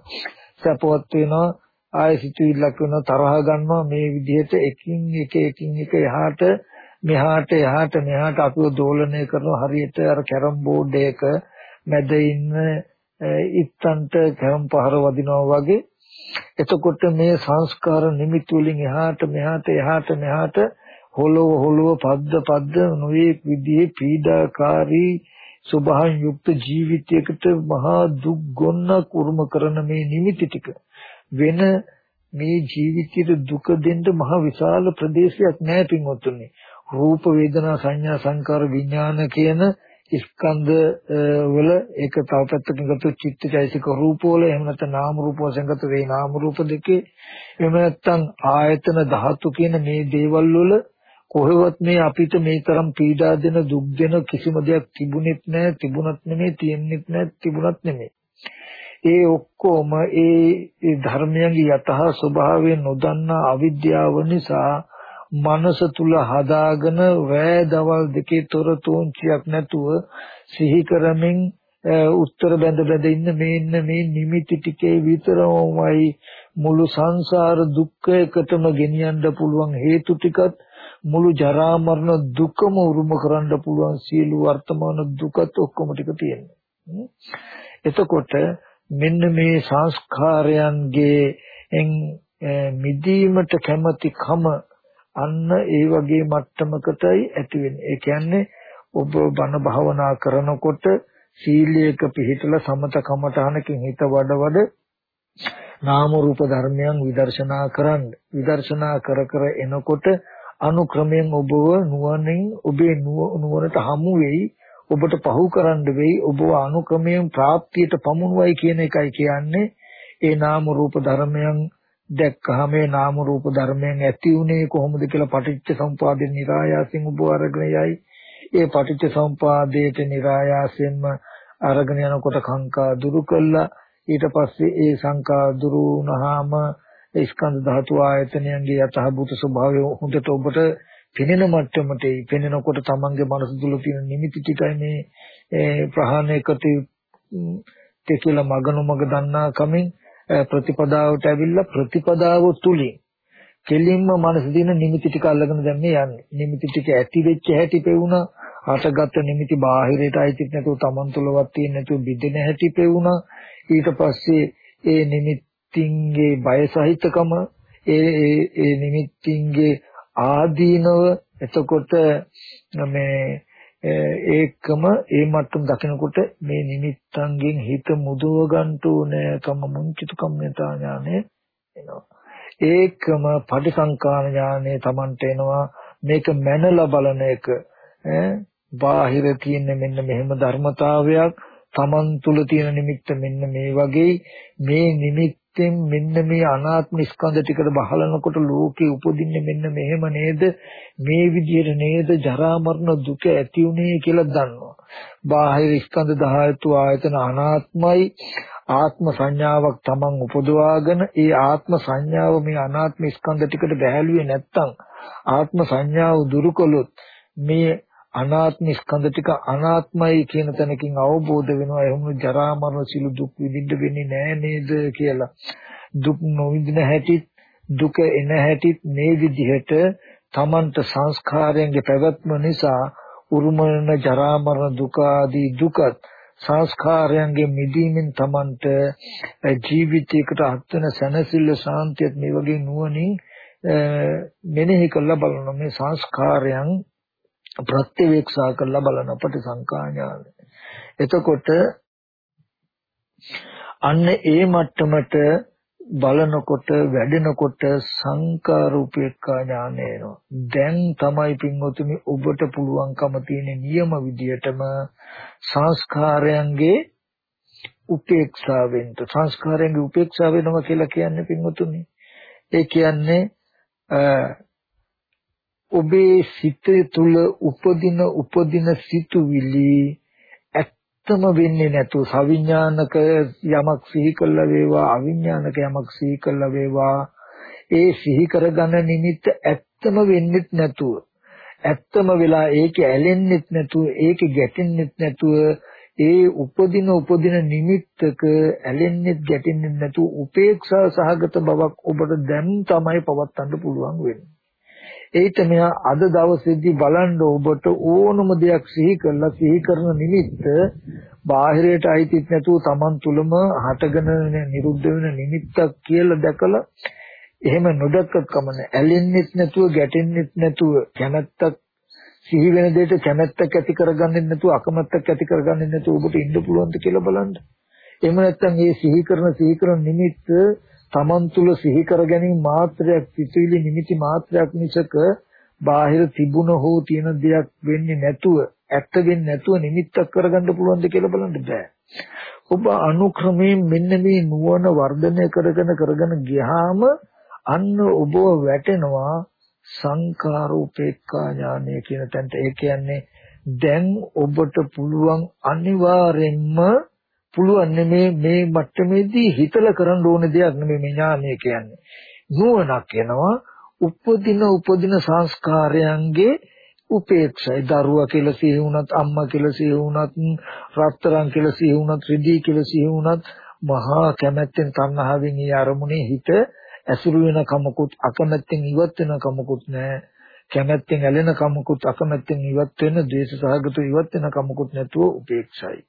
A: සැපවත් වෙනවා ආය සිතුවිල්ලක් වෙනවා තරහ ගන්නවා. මේ විදිහට එකින් එක එකින් එක එහාට මෙහාට එහාට මෙහාට අපිව දෝලණය කරනවා හරියට අර කැරම් බෝඩ් එක මැද ඉන්න ඉත්තන්ට කැරම් පහර වදිනවා වගේ එතකොට මේ සංස්කාර නිමිති වලින් එහාට මෙහාට එහාට මෙහාට හොලව හොලව පද්ද පද්ද නොයේ විදිහේ පීඩාකාරී සුභාන් යුක්ත ජීවිතයකට මහා දුක් ගොන්නක් උරුම කරන මේ නිමිති ටික වෙන මේ ජීවිතයේ දුක දෙන්න මහ විශාල ප්‍රදේශයක් නැහැ පින්වත්නි. රූප වේදනා සංඥා සංකාර විඥාන කියන ස්කන්ධ වල ඒක තව පැත්තකින් ගත්තොත් චිත්තචෛසික රූප වල එහෙම නැත්නම් නාම රූප වශයෙන් ගත්ත වේ නාම රූප දෙකේ එහෙම නැත්නම් ආයතන ධාතු කියන මේ දේවල් වල කොහෙවත් මේ අපිට මේ තරම් පීඩා දෙන දුක් දෙන කිසිම දෙයක් තිබුණෙත් නැහැ තිබුණත් නෙමෙයි තියෙන්නෙත් නැහැ තිබුණත් නෙමෙයි. ඒ ඔක්කොම ඒ ධර්මයන්ගේ යතහ ස්වභාවය නොදන්නා අවිද්‍යාව නිසා මනස තුල හදාගෙන වැය දවල් දෙකේ තොර තුන්චියක් නැතුව සිහි කරමින් උත්තර බඳ බඳ ඉන්න මේ ඉන්න මේ නිමිති ටිකේ විතරමයි මුළු සංසාර දුක්ඛයකටම ගෙනියන්න පුළුවන් හේතු ටිකත් මුළු ජරා මරණ දුකම උරුම කරන්න පුළුවන් සියලු වර්තමාන දුකත් ඔක්කොම ටික තියෙනවා. එතකොට මෙන්න මේ සංස්කාරයන්ගේ මිදීමට කැමැති කම අන්න ඒ වගේ මට්ටමකටයි ඇති වෙන්නේ. ඒ කියන්නේ ඔබ බණ භාවනා කරනකොට සීලයක පිළිපදලා සමත කමඨහනකින් හිත වඩ වඩ නාම රූප ධර්මයන් විදර්ශනා කරන්න. විදර්ශනා කර කර එනකොට අනුක්‍රමයෙන් ඔබව නුවණින් ඔබේ නුවණට හමු වෙයි ඔබට පහු කරන්න වෙයි ඔබ අනුක්‍රමයෙන් ප්‍රාප්තියට පමුණුවයි කියන එකයි කියන්නේ ඒ නාම රූප ධර්මයන් දැක්කහම මේ නාම රූප ධර්මයන් ඇති උනේ කොහොමද කියලා පටිච්ච සම්පාදේ નિરાයාසින් ඔබ අරගෙන යයි. ඒ පටිච්ච සම්පාදයට નિરાයාසින්ම අරගෙන යනකොට කංකා දුරු කළා. ඊට පස්සේ ඒ සංකා දුරු වුණාම ස්කන්ධ ධාතු ආයතනයන්ගේ යථාභූත ස්වභාවය හොඳට ඔබට පෙනෙන මට්ටමට ඒ පෙනෙනකොට තමන්ගේ මනස තුල තියෙන නිමිති ටිකයි මේ ප්‍රහාණය කරති තේ කියලා මගනුමග දන්නා කමෙන් ප්‍රතිපදාවට ඇවිල්ලා ප්‍රතිපදාව තුලින් කෙලින්ම මනස දින නිමිති ටික අල්ලගෙන දැන් මේ යන්නේ. නිමිති ටික ඇති වෙච්ච හැටි පෙවුණා. හටගත්ත නිමිති බාහිරයට අයිතිත් නැතුව තමන් තුලවත් තියෙන නැතුව බිඳෙන හැටි පෙවුණා. ඊට පස්සේ ඒ නිමිත්තින්ගේ බය සහිතකම ඒ ඒ නිමිත්තින්ගේ ආදීනව එතකොට මේ ඒකම ඒ මට්ටම දකිනකොට මේ නිමිත්තන්ගෙන් හිත මුදව ගන්න ඕනේ කම මුංචිත කම්මතා ඥානෙ එනවා. ඒකම පටිසංකාන ඥානෙ Tamanට එනවා. මේක මැනලා බලන එක ඈ බාහිර තියෙන මෙන්න මෙහෙම ධර්මතාවයක් Taman තුල තියෙන නිමිත්ත මෙන්න මේ වගේ මේ නිමිත්ත පැත්තෙන් මෙන්න මේ අනාත්ම ස්කන්ධ ටිකට බහලනකොට ලෝකේ උපදින්නේ මෙන්න මෙහෙම නේද? මේ විදිහට නේද ජරා මරණ දුක ඇති උනේ කියලා දන්නවා. බාහිර ස්කන්ධ ධාතු ආයතන අනාත්මයි. ආත්ම සංඥාවක් Taman උපදවාගෙන ඒ ආත්ම සංඥාව මේ අනාත්ම ස්කන්ධ ටිකට බැහැලුවේ නැත්තම් ආත්ම සංඥාව දුරු කළොත් මේ අනාත්ම ස්කන්ධ ටික අනාත්මයි කියන තැනකින් අවබෝධ වෙනවා. එහෙම ජරා මරණ සිළු දුක් විඳින්න වෙන්නේ නෑ නේද කියලා. දුක් නොවිඳින හැටිත් දුක එන හැටිත් මේ විදිහට තමන්ට සංස්කාරයන්ගේ පැවැත්ම නිසා උරුමන ජරා මරණ දුක ආදී දුකත් සංස්කාරයන්ගේ මිදීමෙන් තමන්ට ජීවිතයකට අත්වන සැනසෙල්ල ශාන්තියත් මේ වගේ නුවණින් මෙනෙහි කළ බලන මේ සංස්කාරයන් ප්‍රත්‍යවේක්ෂා කරලා බලන පටිසංකා ඥාන. එතකොට අන්න ඒ මට්ටමට බලනකොට වැඩෙනකොට සංකාරූපේක්ඛා ඥානය එනවා. දැන් තමයි පින්වතුනි ඔබට පුළුවන්කම තියෙන නියම විදියටම සංස්කාරයන්ගේ උපේක්ෂාවෙන් සංස්කාරයන්ගේ උපේක්ෂාව වෙනවා කියලා කියන්නේ පින්වතුනි. ඒ කියන්නේ ඔබේ සිත තුළ උපදින උපදින සිතුවිලි ඇත්තම වෙන්නේ නැතුව සවිඥානික යමක් සිහි කළා වේවා අවිඥානික යමක් සිහි කළා වේවා. ඒ සිහි කරගන්න නිමිත්ත ඇත්තම වෙන්නෙත් නැතුව ඇත්තම වෙලා ඒක ඇලෙන්නෙත් නැතුව ඒක ගැටෙන්නෙත් නැතුව ඒ උපදින උපදින නිමිත්තක ඇලෙන්නෙත් ගැටෙන්නෙත් නැතුව උපේක්ෂා සහගත බවක් ඔබට දැන් තමයි පවත්වන්න පුළුවන් වෙන්නේ. ඒිට මෙහා අද දවසේදී බලන්න ඔබට ඕනම දෙයක් සිහි කරලා සිහි කරන නිමිත්ත බාහිරයට අයිතිත් නැතුව Taman තුලම හටගෙන නිරුද්ධ වෙන නිමිත්තක් කියලා දැකලා එහෙම නොදක්කත් කමන ඇලෙන්නෙත් නැතුව ගැටෙන්නෙත් නැතුව කැමැත්තක් සිහි වෙන දෙයට කැමැත්තක් ඇති කරගන්නෙත් නැතුව අකමැත්තක් ඇති කරගන්නෙත් නැතුව ඔබට ඉන්න පුළුවන්ද කියලා බලන්න. එහෙම නැත්නම් මේ සිහි කරන සිහි කරන නිමිත්ත තමන් තුල සිහි කර ගැනීම මාත්‍රයක් සිතුවිලි නිමිති මාත්‍රයක් මිසක බාහිර තිබුණ හෝ තියෙන දෙයක් වෙන්නේ නැතුව ඇත්ත වෙන්නේ නැතුව නිමිත්තක් කරගන්න පුළුවන්ද කියලා බලන්න බෑ. ඔබ අනුක්‍රමයෙන් මෙන්න මේ නුවණ වර්ධනය කරගෙන කරගෙන ගියාම අන්න ඔබ වැටෙනවා සංඛාර උපේක්ඛා ඥානය කියන තැනට. ඒ කියන්නේ දැන් ඔබට පුළුවන් අනිවාර්යෙන්ම පුළුවන් මේ මේ මට්ටමේදී හිතලා කරන්න ඕන දෙයක් නෙමෙයි මේ ඥානය කියන්නේ. නුවණක් එනවා උපදින උපදින සංස්කාරයන්ගේ උපේක්ෂයි. දරුවා කියලා සිහි වුණත් අම්මා කියලා සිහි වුණත් රත්තරන් කියලා සිහි වුණත් රිදී කියලා සිහි වුණත් මහා කැමැත්තෙන් තණ්හාවෙන් ඒ අරමුණේ හිත ඇසුරු වෙන කමකුත් අකමැත්තෙන් ඉවත් වෙන කමකුත් නැහැ කැමැත්තෙන් ඇලෙන කමකුත් අකමැත්තෙන් ඉවත් වෙන ද්වේෂ සහගත ඉවත් වෙන කමකුත් නැතුව උපේක්ෂයි.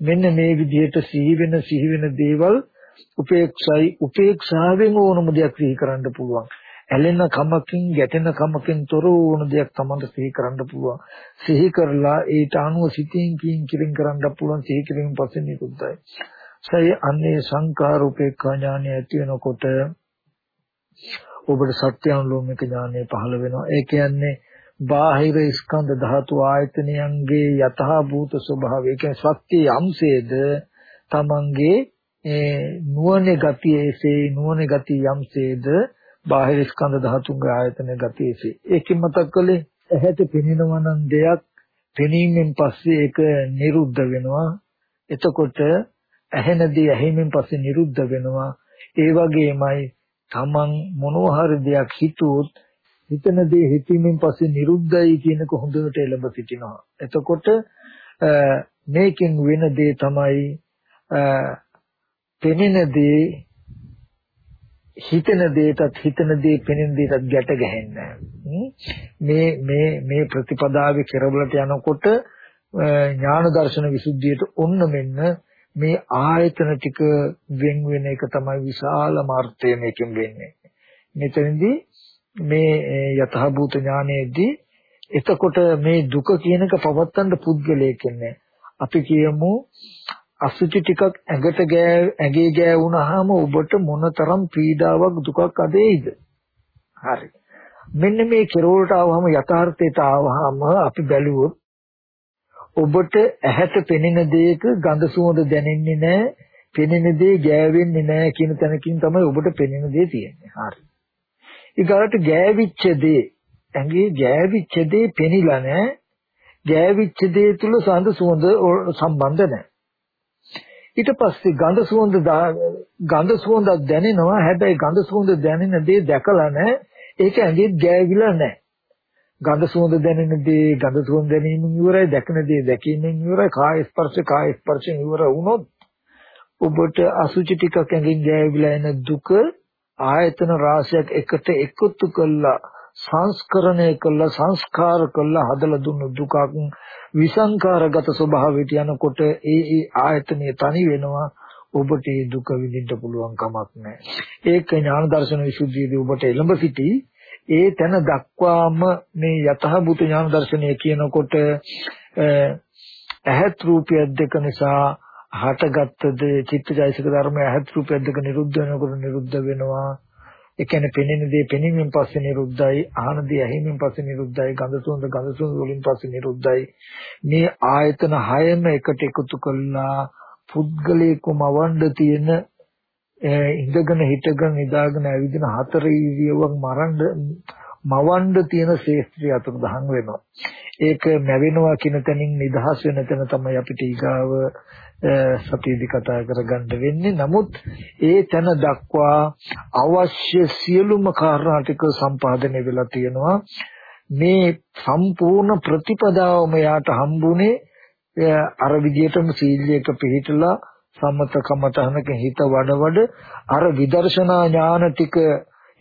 A: මෙන්න මේ විදිහට සිහි වෙන සිහි වෙන දේවල් උපේක්ෂයි උපේක්ෂාවෙන් ඕනම දෙයක් සිහි කරන්න පුළුවන්. ඇලෙන කමකින් ගැටෙන කමකින් තොර වුණ දෙයක් තමයි සිහි කරන්න පුළුවන්. සිහි කරලා ඊට අනුව සිතින් කියින් කිරින් කරන්න පුළුවන්. සිහි කිරීම පස්සේ නිකුත්යි සයි අන්නේ සංකාර උපේක්ඛා ඥානය ඇති වෙනකොට ඔබට සත්‍යානුලෝමික ඥානය පහළ වෙනවා. ඒ කියන්නේ බාහිර ස්කන්ධ ධාතු ආයතනයන්ගේ යථා භූත ස්වභාවය කියන්නේ සත්‍ය යම්සේද තමන්ගේ නුවණේ ගතියේසේ නුවණේ ගතිය යම්සේද බාහිර ස්කන්ධ ධාතුන්ගේ ආයතන ගතියේසේ ඒකෙන් මතක් කළේ ඇහැට පෙනෙනවා නම් දෙයක් පෙනීමෙන් පස්සේ ඒක නිරුද්ධ වෙනවා. එතකොට ඇහෙනදී ඇහිමෙන් පස්සේ නිරුද්ධ වෙනවා. ඒ වගේමයි තමන් මොනවා හරි දෙයක් හිතුවොත් හිතන දේ හිතීමෙන් පස්සේ නිරුද්ධයි කියනක හොඳට එළඹ සිටිනවා. එතකොට මේකෙන් වෙන දේ තමයි පෙනෙන දේ හිතන දේටත් හිතන දේ පෙනෙන දේටත් ගැට ගැහෙන්නේ මේ මේ මේ ප්‍රතිපදාවේ කෙරවලට යනකොට ඥාන දර්ශන විසුද්ධියට ඔන්න මෙන්න මේ ආයතන ටික වෙන් වෙන එක තමයි විශාල මාර්ථය මේකෙන් වෙන්නේ. මෙතනදී මේ යථාභූත ඥානයේදී එතකොට මේ දුක කියන එක පවත්තන්න පුද්ගලයෙක් ඉන්නේ. අපි කියමු අසුචි ටිකක් ඇඟට ගෑ ඇඟේ ගෑවුනහම ඔබට මොනතරම් පීඩාවක් දුකක් අදෙයිද? හරි. මෙන්න මේ කෙරවලට ආවම යථාර්ථයට ආවම අපි බැලුවොත් ඔබට ඇහැට පෙනෙන දේක ගඳ සුවඳ දැනෙන්නේ නැහැ, පෙනෙන දේ ගෑවෙන්නේ නැහැ කියන තැනකින් තමයි ඔබට පෙනෙන දේ තියෙන්නේ. හරි. ඊගාට ගෑවිච්ච දේ ඇඟේ ගෑවිච්ච දේ පෙනිලා නැහැ. ගෑවිච්ච දේ තුල සඳ සුවඳ සම්බන්ධ නැහැ. ඊට පස්සේ ගඳ සුවඳ ගඳ සුවඳක් දැනෙනවා. හැබැයි ගඳ සුවඳ දැනෙන දේ දැකලා නැහැ. ඒක ඇඟේ ගෑවිලා නැහැ. ගඳ සුවඳ දැනෙන දේ ගඳ සුවඳ දැනීමෙන් ඉවරයි. දැකන දේ දැකීමෙන් ඉවරයි. කාය ස්පර්ශ කාය ස්පර්ශයෙන් ඉවර වුණොත් ඔබට අසුචි ටිකක් ඇඟෙන් ගෑවිලා එන දුක ආයතන රාශියක් එකට එකතු කළා සංස්කරණය කළා සංස්කාර කළා හදලා දුන්නු දුකක් විසංකාරගත ස්වභාවයට යනකොට ඒ ඒ ආයතනය තනි වෙනවා. ඔබට ඒ දුක විඳින්න පුළුවන් කමක් නැහැ. ඒක ඥාන දර්ශන විසුද්ධියේදී ඔබට එළඹ සිටි ඒ තැන දක්වාම මේ යතහබුත ඥාන දර්ශනය කියනකොට ඇහත් රූපය දෙක නිසා හටගත්තද චිත්තජයසික ධර්මය ඇහත් රූපයක් දෙක නිරුද්ධ වෙනකොට නිරුද්ධ වෙනවා. ඒ කියන්නේ පෙනෙන දේ පෙනීමෙන් පස්සේ නිරුද්ධයි අහන දේ ඇහිමෙන් පස්සේ නිරුද්ධයි ගඳ සුවඳ ගඳ සුවඳ වලින් පස්සේ නිරුද්ධයි. මේ ආයතන හයම එකට එකතු කළා. පුද්ගලයෙකුම වණ්ඩ තියෙන ඉඳගෙන හිටගෙන නිදාගෙන ඇවිදින හතර ඉරියව්වක් මරන්න මවන්න තියෙන ශේත්‍රය අතුරුදහන් වෙනවා. ඒක නැවෙනවා කියන තැනින් නිදහස් වෙන තැන තමයි අපිට ඊගාව සතියේදී කතා කරගන්න වෙන්නේ. නමුත් ඒ තැන දක්වා අවශ්‍ය සියලුම කාරණා ටික සම්පාදනය වෙලා තියෙනවා. මේ සම්පූර්ණ ප්‍රතිපදාවම යාට හම්බුනේ අර විදියටම සීලයක පිළිහිටලා සම්මත කමතහනක හිත වඩ වඩ අර විදර්ශනා ඥාන ටික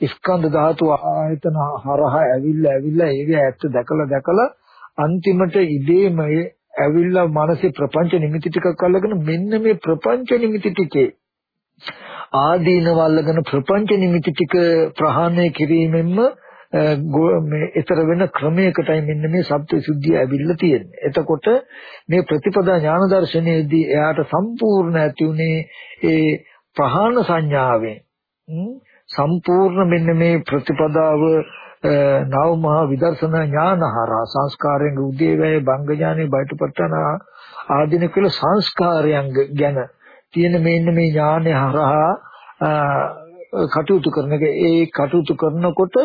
A: ස්කන්ධ ධාතු ආයතන හරහා ඇවිල්ලා ඇවිල්ලා ඒක ඇත්ත දැකලා දැකලා අන්තිමට ඉබේම ඇවිල්ලා මානසික ප්‍රපංච නිමිති ටිකක් අල්ලගෙන මෙන්න මේ ප්‍රපංච නිමිති ටිකේ ආදීනව අල්ලගෙන ප්‍රපංච නිමිති ටික ප්‍රහාණය කිරීමෙන්ම මේ ඊතර වෙන ක්‍රමයකටයි මෙන්න මේ සත්‍ය සුද්ධිය ඇවිල්ලා තියෙන්නේ. එතකොට මේ ප්‍රතිපදා ඥාන දර්ශනයේදී එයාට සම්පූර්ණ ඇති උනේ ඒ ප්‍රහාණ සංඥාවෙන් සම්පූර්ණ මෙන්න මේ ප්‍රතිපදාව නව මහා විදර්ශනා ඥානහරා සංස්කාරයෙන් උදේවැය බංග ඥානෙ බයටපත්තන ආදින කියලා සංස්කාරයන් ගැන තියෙන මේන්න මේ ඥානය හරහා කටයුතු කරන එක. ඒ කටයුතු කරනකොට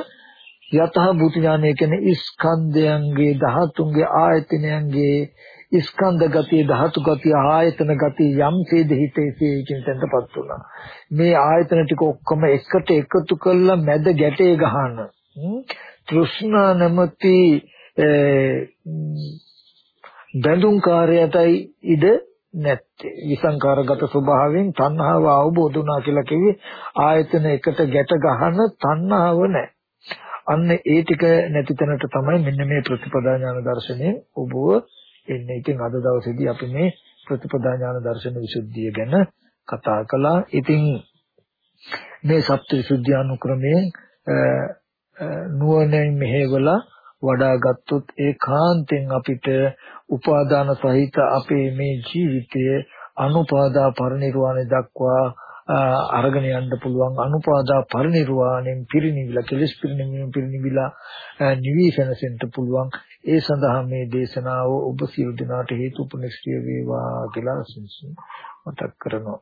A: යතහ භූත ඥානය කියන්නේ ස්කන්ධයන්ගේ ධාතුන්ගේ ආයතනයන්ගේ ස්කන්ධ ගතිය ධාතු ගතිය ආයතන ගතිය යම් සේද හිතේසේ කියන තැනටපත් වුණා මේ ආයතන ටික ඔක්කොම එකට එකතු කරලා මැද ගැටේ ගහන තෘෂ්ණා නැමැති බඳුන් කාර්යයටයි ඉද නැත්තේ විසංකාරගත ස්වභාවයෙන් තණ්හාව අවබෝධ වුණා කියලා කිව්වේ ආයතන එකට ගැට ගහන තණ්හාව නැහැ. අන්න ඒ ටික නැති තැනට තමයි මෙන්න මේ ප්‍රතිපදා ඥාන දර්ශනයෙන් ඔබව එන්නේ. ඉතින් අද දවසේදී අපි මේ ප්‍රතිපදා ඥාන දර්ශන විසුද්ධිය ගැන කතා කළා. ඉතින් මේ සප්ත විසුද්ධි අනුක්‍රමයෙන් නුවණින් මෙහෙवला වඩා ගත්තොත් ඒකාන්තෙන් අපිට උපාදාන සහිත අපේ මේ ජීවිතය අනුපාදා පරිනිර්වාණය දක්වා අරගෙන යන්න පුළුවන්. අනුපාදා පරිනිර්වාණයෙන් පිරිනිවිලා කෙලස් පිරිනිවීම පිරිනිවිලා නිවිසනසෙන්ට පුළුවන්. ඒ සඳහා මේ දේශනාව ඔබ සියලු දෙනාට හේතුපනිශ්චය වේවා කියලා මතක් කරනවා.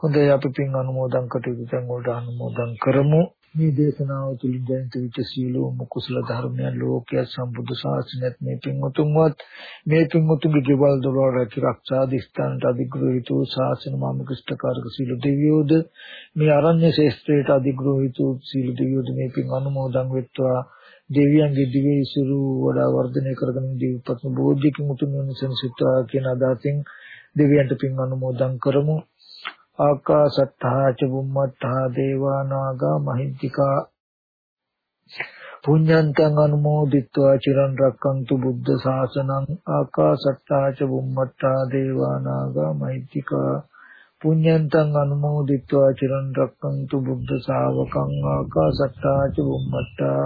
A: හොඳයි අපි පින් අනුමෝදන් කටයුතු දැන් වලට අනුමෝදන් කරමු. මේ දේශනාව තුළින් දැනිත විච සීලෝම කුසල ධර්මයන් ලෝකයේ සම්බුද්ධ ශාසනයත් මේ පින්වතුන්වත් මේ පින්වතුන්ගේ ජීවල් දොරවල් රැකී දිස්ත්‍රාන්ත අධිග්‍රහිත වූ ශාසන මාමකෂ්ඨකාරක සීල දෙවියෝද මේ අරණ්‍ය ශේෂ්ත්‍රයට අධිග්‍රහිත වූ සීල දෙවියෝද මේ පින් අනුමෝදන් වෙත්වා. දෙවියන්ගේ දිව්‍ය ඉසුරු වඩා වර්ධනය කරගෙන දීපත්ම බෝධිකින් උතුම් වෙනසෙන් සිතා කියන අදහසින් දෙවියන්ට පින් අනුමෝදන් කරමු. ආකාසත්තා ච බුම්මත්තා දේවා නාග මහිද්దికා පුඤ්ඤන්තං අනුමෝදිත්වා චිරන් රැක්කන්තු බුද්ධ ශාසනං ආකාසත්තා ච බුම්මත්තා දේවා නාග මහිද්దికා පුඤ්ඤන්තං අනුමෝදිත්වා චිරන් රැක්කන්තු බුද්ධ ශාවකං ආකාසත්තා ච බුම්මත්තා